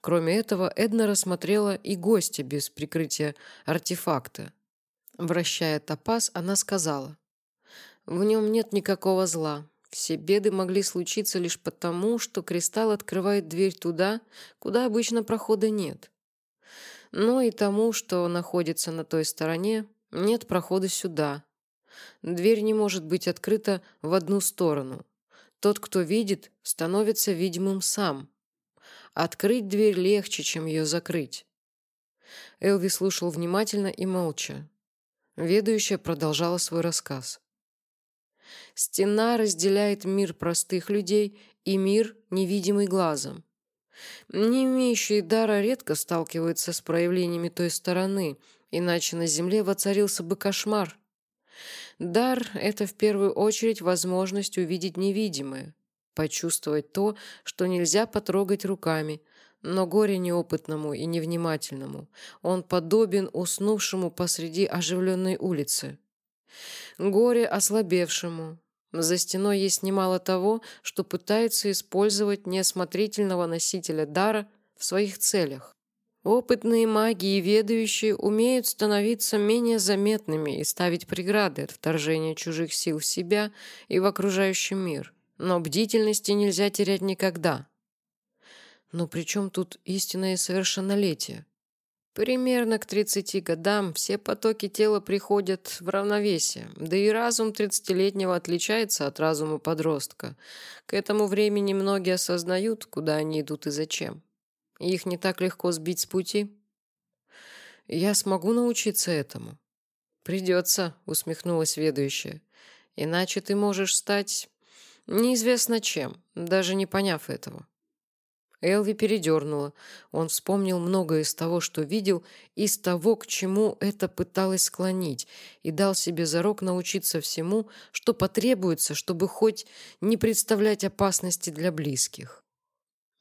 A: Кроме этого, Эдна рассмотрела и гостя без прикрытия артефакта. Вращая топаз, она сказала, «В нем нет никакого зла. Все беды могли случиться лишь потому, что кристалл открывает дверь туда, куда обычно прохода нет. Но и тому, что находится на той стороне, нет прохода сюда, Дверь не может быть открыта в одну сторону. Тот, кто видит, становится видимым сам. Открыть дверь легче, чем ее закрыть. Элви слушал внимательно и молча. Ведущая продолжала свой рассказ. Стена разделяет мир простых людей и мир, невидимый глазом. Не имеющие дара редко сталкиваются с проявлениями той стороны, иначе на земле воцарился бы кошмар. Дар — это в первую очередь возможность увидеть невидимое, почувствовать то, что нельзя потрогать руками, но горе неопытному и невнимательному. Он подобен уснувшему посреди оживленной улицы. Горе ослабевшему. За стеной есть немало того, что пытается использовать неосмотрительного носителя дара в своих целях. Опытные маги и ведающие умеют становиться менее заметными и ставить преграды от вторжения чужих сил в себя и в окружающий мир. Но бдительности нельзя терять никогда. Но при чем тут истинное совершеннолетие? Примерно к 30 годам все потоки тела приходят в равновесие, да и разум 30-летнего отличается от разума подростка. К этому времени многие осознают, куда они идут и зачем. Их не так легко сбить с пути. Я смогу научиться этому. Придется, усмехнулась ведущая. Иначе ты можешь стать неизвестно чем, даже не поняв этого. Элви передернула. Он вспомнил многое из того, что видел, из того, к чему это пыталось склонить, и дал себе зарок научиться всему, что потребуется, чтобы хоть не представлять опасности для близких.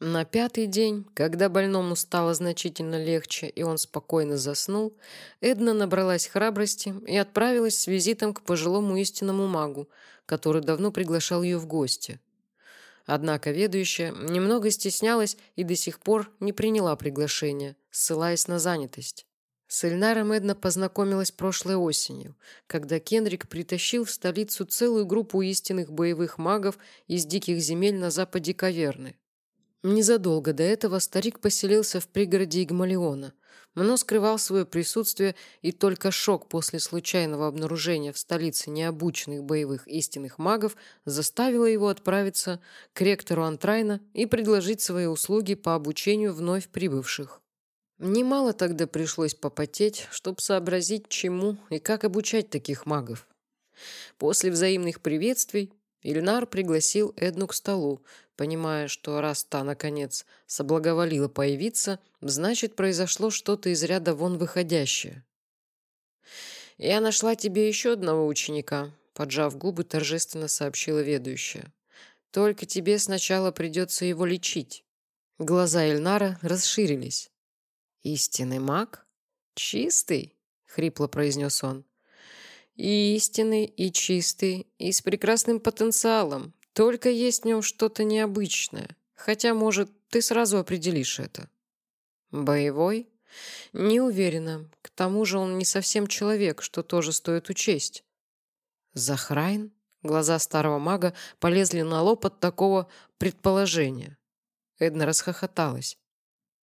A: На пятый день, когда больному стало значительно легче, и он спокойно заснул, Эдна набралась храбрости и отправилась с визитом к пожилому истинному магу, который давно приглашал ее в гости. Однако ведущая немного стеснялась и до сих пор не приняла приглашение, ссылаясь на занятость. С Эльнаром Эдна познакомилась прошлой осенью, когда Кенрик притащил в столицу целую группу истинных боевых магов из диких земель на западе Каверны. Незадолго до этого старик поселился в пригороде Игмалиона, но скрывал свое присутствие, и только шок после случайного обнаружения в столице необученных боевых истинных магов заставило его отправиться к ректору Антрайна и предложить свои услуги по обучению вновь прибывших. Немало тогда пришлось попотеть, чтобы сообразить, чему и как обучать таких магов. После взаимных приветствий Ильнар пригласил Эдну к столу, понимая, что раз та, наконец, соблаговолила появиться, значит, произошло что-то из ряда вон выходящее. «Я нашла тебе еще одного ученика», — поджав губы, торжественно сообщила ведущая. «Только тебе сначала придется его лечить». Глаза Эльнара расширились. «Истинный маг? Чистый?» — хрипло произнес он. И истинный, и чистый, и с прекрасным потенциалом. Только есть в нем что-то необычное. Хотя, может, ты сразу определишь это. Боевой? Не уверена. К тому же он не совсем человек, что тоже стоит учесть. Захрайн? Глаза старого мага полезли на лоб от такого предположения. Эдна расхохоталась.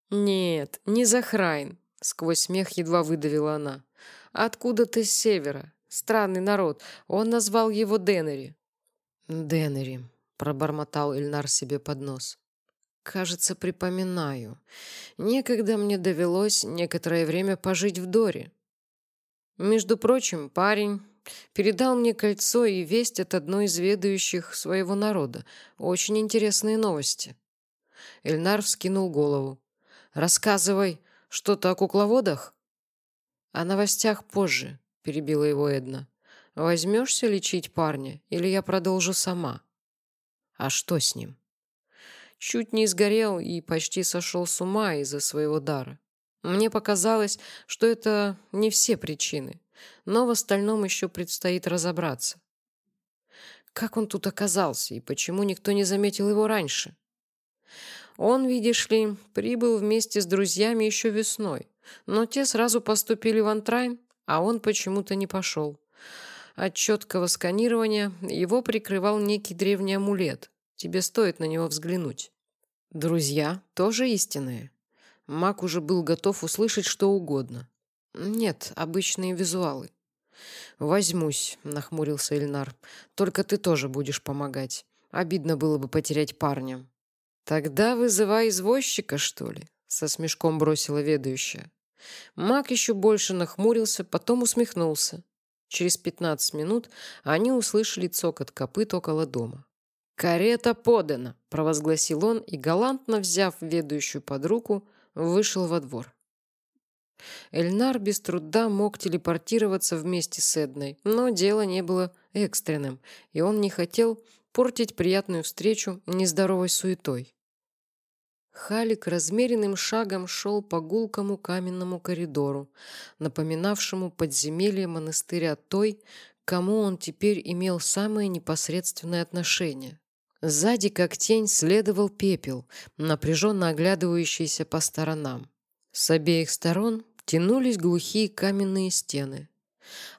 A: «Нет, не Захрайн», — сквозь смех едва выдавила она. «Откуда ты с севера? Странный народ. Он назвал его Денери. Денери, пробормотал Ильнар себе под нос. Кажется, припоминаю. Некогда мне довелось некоторое время пожить в Доре. Между прочим, парень передал мне кольцо и весть от одной из ведающих своего народа. Очень интересные новости. Эльнар вскинул голову. «Рассказывай что-то о кукловодах?» «О новостях позже перебила его Эдна. «Возьмешься лечить парня, или я продолжу сама?» «А что с ним?» Чуть не сгорел и почти сошел с ума из-за своего дара. Мне показалось, что это не все причины, но в остальном еще предстоит разобраться. Как он тут оказался и почему никто не заметил его раньше? Он, видишь ли, прибыл вместе с друзьями еще весной, но те сразу поступили в Антрайн а он почему-то не пошел. От четкого сканирования его прикрывал некий древний амулет. Тебе стоит на него взглянуть. Друзья тоже истинные. Маг уже был готов услышать что угодно. Нет, обычные визуалы. «Возьмусь», — нахмурился Эльнар. «Только ты тоже будешь помогать. Обидно было бы потерять парня». «Тогда вызывай извозчика, что ли?» — со смешком бросила ведущая. Маг еще больше нахмурился, потом усмехнулся. Через пятнадцать минут они услышали цокот копыт около дома. «Карета подана!» – провозгласил он и, галантно взяв ведущую под руку, вышел во двор. Эльнар без труда мог телепортироваться вместе с Эдной, но дело не было экстренным, и он не хотел портить приятную встречу нездоровой суетой. Халик размеренным шагом шел по гулкому каменному коридору, напоминавшему подземелье монастыря той, кому он теперь имел самое непосредственное отношение. Сзади, как тень, следовал пепел, напряженно оглядывающийся по сторонам. С обеих сторон тянулись глухие каменные стены.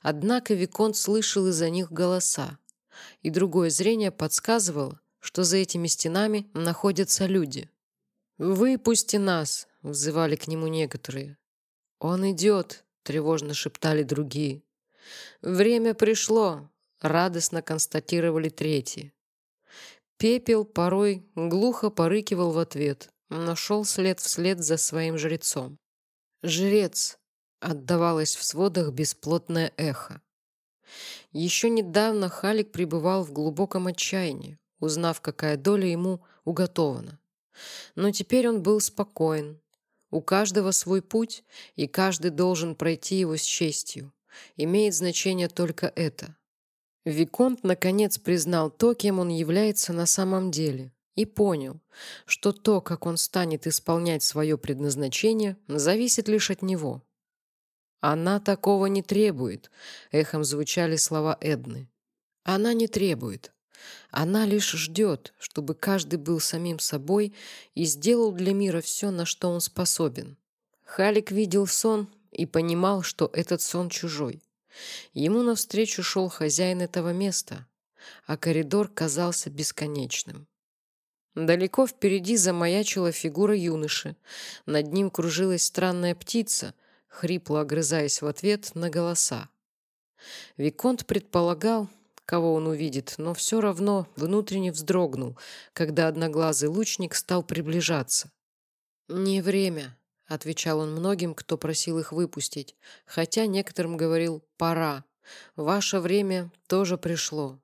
A: Однако Виконт слышал из-за них голоса, и другое зрение подсказывало, что за этими стенами находятся люди. «Выпусти нас!» — взывали к нему некоторые. «Он идет!» — тревожно шептали другие. «Время пришло!» — радостно констатировали третьи. Пепел порой глухо порыкивал в ответ, но шел след вслед за своим жрецом. «Жрец!» — отдавалось в сводах бесплотное эхо. Еще недавно Халик пребывал в глубоком отчаянии, узнав, какая доля ему уготована. Но теперь он был спокоен. У каждого свой путь, и каждый должен пройти его с честью. Имеет значение только это. Виконт, наконец, признал то, кем он является на самом деле, и понял, что то, как он станет исполнять свое предназначение, зависит лишь от него. «Она такого не требует», — эхом звучали слова Эдны. «Она не требует. Она лишь ждет, чтобы каждый был самим собой и сделал для мира все, на что он способен. Халик видел сон и понимал, что этот сон чужой. Ему навстречу шел хозяин этого места, а коридор казался бесконечным. Далеко впереди замаячила фигура юноши. Над ним кружилась странная птица, хрипло огрызаясь в ответ на голоса. Виконт предполагал, кого он увидит, но все равно внутренне вздрогнул, когда одноглазый лучник стал приближаться. «Не время», — отвечал он многим, кто просил их выпустить, хотя некоторым говорил «пора». «Ваше время тоже пришло».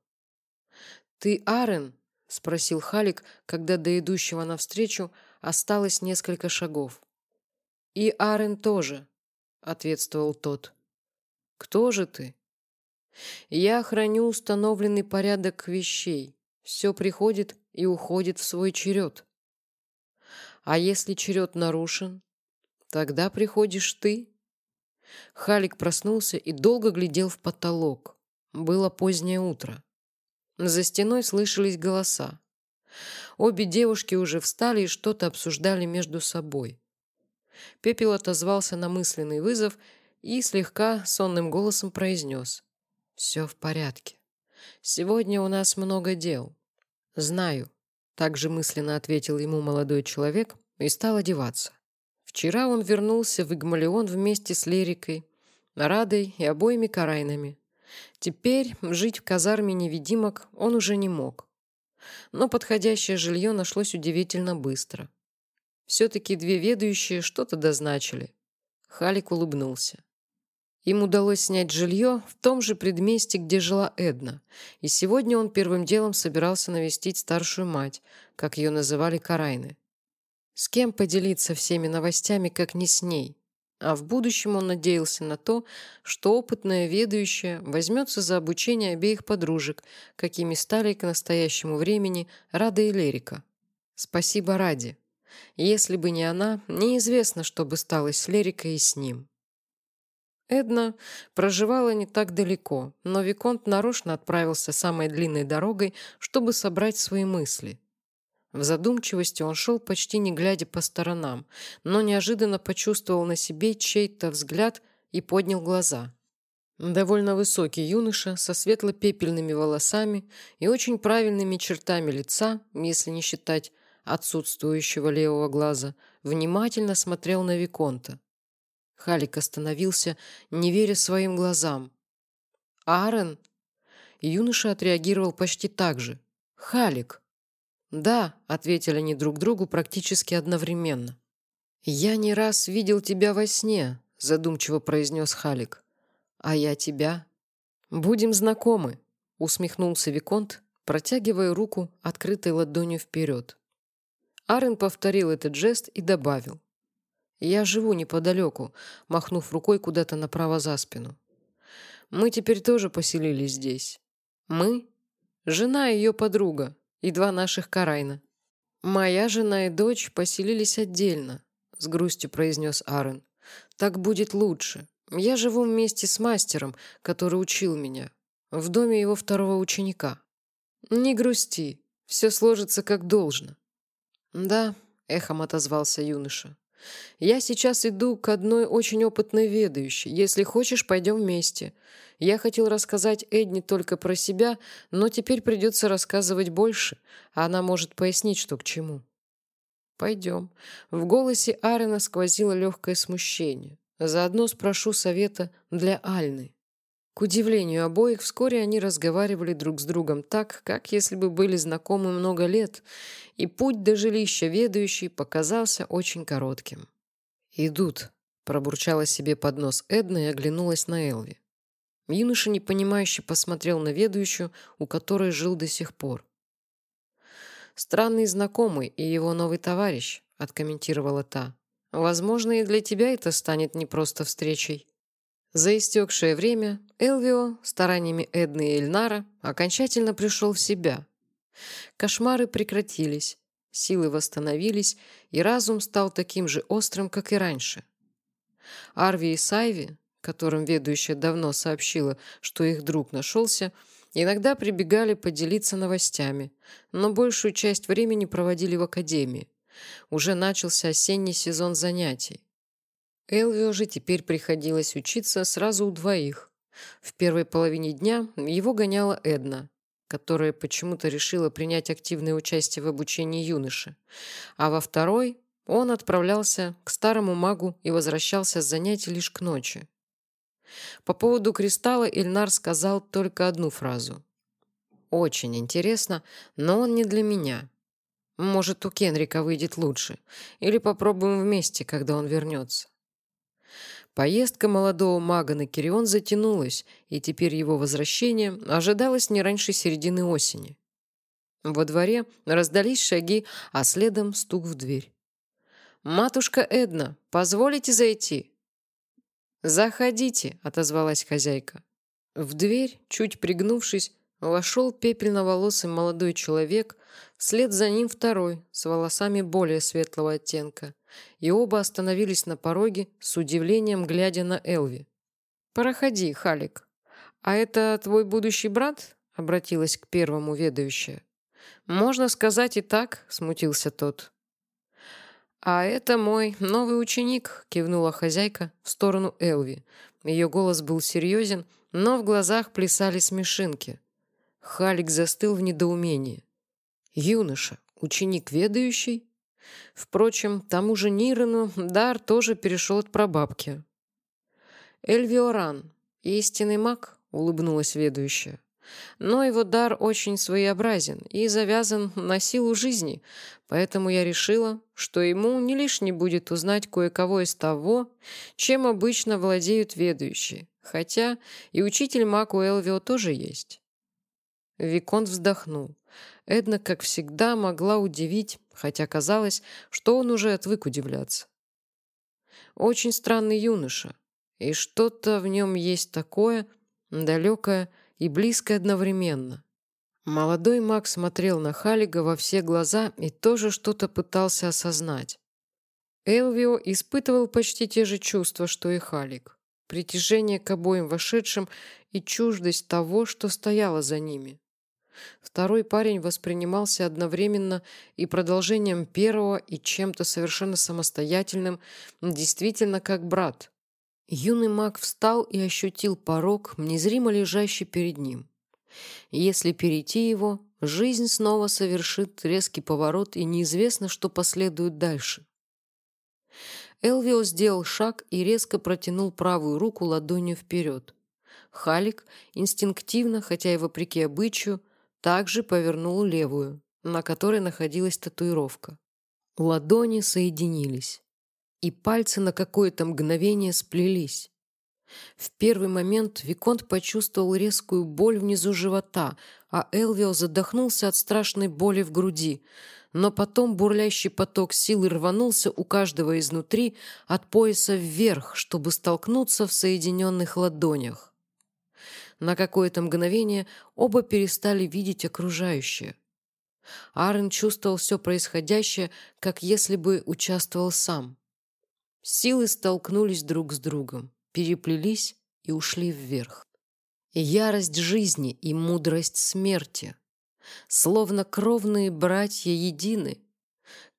A: «Ты Арен?» — спросил Халик, когда до идущего навстречу осталось несколько шагов. «И Арен тоже», — ответствовал тот. «Кто же ты?» Я храню установленный порядок вещей. Все приходит и уходит в свой черед. А если черед нарушен, тогда приходишь ты. Халик проснулся и долго глядел в потолок. Было позднее утро. За стеной слышались голоса. Обе девушки уже встали и что-то обсуждали между собой. Пепел отозвался на мысленный вызов и слегка сонным голосом произнес. «Все в порядке. Сегодня у нас много дел». «Знаю», — также мысленно ответил ему молодой человек и стал одеваться. Вчера он вернулся в Игмалион вместе с Лерикой, Радой и обоими Карайнами. Теперь жить в казарме невидимок он уже не мог. Но подходящее жилье нашлось удивительно быстро. Все-таки две ведущие что-то дозначили. Халик улыбнулся. Им удалось снять жилье в том же предместе, где жила Эдна, и сегодня он первым делом собирался навестить старшую мать, как ее называли Карайны. С кем поделиться всеми новостями, как не с ней? А в будущем он надеялся на то, что опытная ведущая возьмется за обучение обеих подружек, какими стали к настоящему времени Рада и Лерика. Спасибо Раде. Если бы не она, неизвестно, что бы стало с Лерикой и с ним. Эдна проживала не так далеко, но Виконт нарочно отправился самой длинной дорогой, чтобы собрать свои мысли. В задумчивости он шел почти не глядя по сторонам, но неожиданно почувствовал на себе чей-то взгляд и поднял глаза. Довольно высокий юноша со светло-пепельными волосами и очень правильными чертами лица, если не считать отсутствующего левого глаза, внимательно смотрел на Виконта. Халик остановился, не веря своим глазам. «Аарон?» Юноша отреагировал почти так же. «Халик!» «Да», — ответили они друг другу практически одновременно. «Я не раз видел тебя во сне», — задумчиво произнес Халик. «А я тебя?» «Будем знакомы», — усмехнулся Виконт протягивая руку открытой ладонью вперед. Арен повторил этот жест и добавил. «Я живу неподалеку», махнув рукой куда-то направо за спину. «Мы теперь тоже поселились здесь. Мы — жена и ее подруга, и два наших Карайна. Моя жена и дочь поселились отдельно», — с грустью произнес Арен. «Так будет лучше. Я живу вместе с мастером, который учил меня, в доме его второго ученика. Не грусти, все сложится как должно». «Да», — эхом отозвался юноша. «Я сейчас иду к одной очень опытной ведающей. Если хочешь, пойдем вместе. Я хотел рассказать Эдни только про себя, но теперь придется рассказывать больше, а она может пояснить, что к чему». «Пойдем». В голосе Арена сквозило легкое смущение. «Заодно спрошу совета для Альны». К удивлению обоих, вскоре они разговаривали друг с другом так, как если бы были знакомы много лет, и путь до жилища ведущий показался очень коротким. «Идут», — пробурчала себе под нос Эдна и оглянулась на Элви. Юноша непонимающе посмотрел на ведущую, у которой жил до сих пор. «Странный знакомый и его новый товарищ», — откомментировала та. «Возможно, и для тебя это станет не просто встречей». За истекшее время Элвио стараниями Эдны и Эльнара окончательно пришел в себя. Кошмары прекратились, силы восстановились, и разум стал таким же острым, как и раньше. Арви и Сайви, которым ведущая давно сообщила, что их друг нашелся, иногда прибегали поделиться новостями, но большую часть времени проводили в академии. Уже начался осенний сезон занятий. Элвио же теперь приходилось учиться сразу у двоих. В первой половине дня его гоняла Эдна, которая почему-то решила принять активное участие в обучении юноши, а во второй он отправлялся к старому магу и возвращался с занятий лишь к ночи. По поводу кристалла Ильнар сказал только одну фразу. «Очень интересно, но он не для меня. Может, у Кенрика выйдет лучше. Или попробуем вместе, когда он вернется». Поездка молодого мага на Кирион затянулась, и теперь его возвращение ожидалось не раньше середины осени. Во дворе раздались шаги, а следом стук в дверь. «Матушка Эдна, позволите зайти?» «Заходите», — отозвалась хозяйка. В дверь, чуть пригнувшись, вошел пепельноволосый молодой человек, вслед за ним второй, с волосами более светлого оттенка и оба остановились на пороге, с удивлением глядя на Элви. «Проходи, Халик. А это твой будущий брат?» — обратилась к первому ведающая. «Можно сказать и так», — смутился тот. «А это мой новый ученик», — кивнула хозяйка в сторону Элви. Ее голос был серьезен, но в глазах плясали смешинки. Халик застыл в недоумении. «Юноша, ученик ведающий?» Впрочем, тому же Нирену дар тоже перешел от прабабки. «Эльвиоран, истинный маг», — улыбнулась ведущая. «Но его дар очень своеобразен и завязан на силу жизни, поэтому я решила, что ему не лишне будет узнать кое-кого из того, чем обычно владеют ведущие, хотя и учитель маг у Элвио тоже есть». Виконт вздохнул. Эдна, как всегда, могла удивить, хотя казалось, что он уже отвык удивляться. Очень странный юноша, и что-то в нем есть такое, далекое и близкое одновременно. Молодой маг смотрел на Халига во все глаза и тоже что-то пытался осознать. Элвио испытывал почти те же чувства, что и Халик. Притяжение к обоим вошедшим и чуждость того, что стояло за ними. Второй парень воспринимался одновременно и продолжением первого, и чем-то совершенно самостоятельным, действительно как брат. Юный маг встал и ощутил порог, незримо лежащий перед ним. Если перейти его, жизнь снова совершит резкий поворот, и неизвестно, что последует дальше. Элвио сделал шаг и резко протянул правую руку ладонью вперед. Халик инстинктивно, хотя и вопреки обычаю, также повернул левую, на которой находилась татуировка. Ладони соединились, и пальцы на какое-то мгновение сплелись. В первый момент Виконт почувствовал резкую боль внизу живота, а Элвио задохнулся от страшной боли в груди. Но потом бурлящий поток силы рванулся у каждого изнутри от пояса вверх, чтобы столкнуться в соединенных ладонях. На какое-то мгновение оба перестали видеть окружающее. Аарон чувствовал все происходящее, как если бы участвовал сам. Силы столкнулись друг с другом переплелись и ушли вверх. ярость жизни и мудрость смерти, словно кровные братья едины,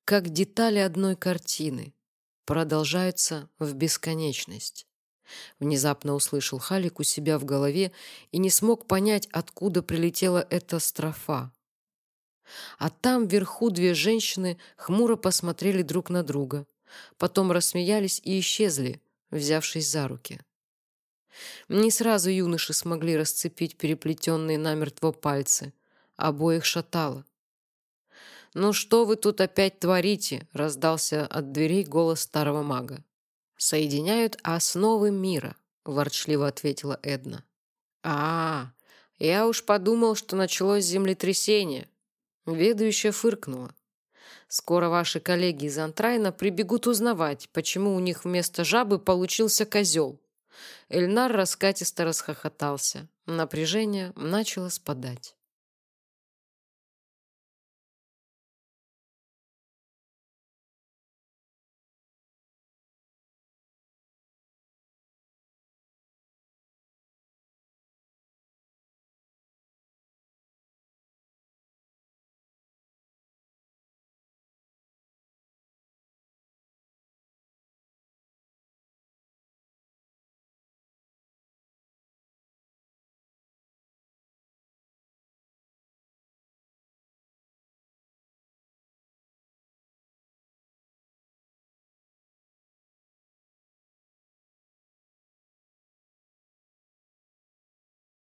A: как детали одной картины, продолжаются в бесконечность. Внезапно услышал Халик у себя в голове и не смог понять, откуда прилетела эта строфа. А там вверху две женщины хмуро посмотрели друг на друга, потом рассмеялись и исчезли, взявшись за руки. Не сразу юноши смогли расцепить переплетенные намертво пальцы. Обоих шатало. «Ну что вы тут опять творите?» — раздался от дверей голос старого мага. «Соединяют основы мира», — ворчливо ответила Эдна. «А, я уж подумал, что началось землетрясение». Ведущая фыркнула. Скоро ваши коллеги из Антрайна прибегут узнавать, почему у них вместо жабы получился козел. Эльнар раскатисто расхохотался. Напряжение начало спадать.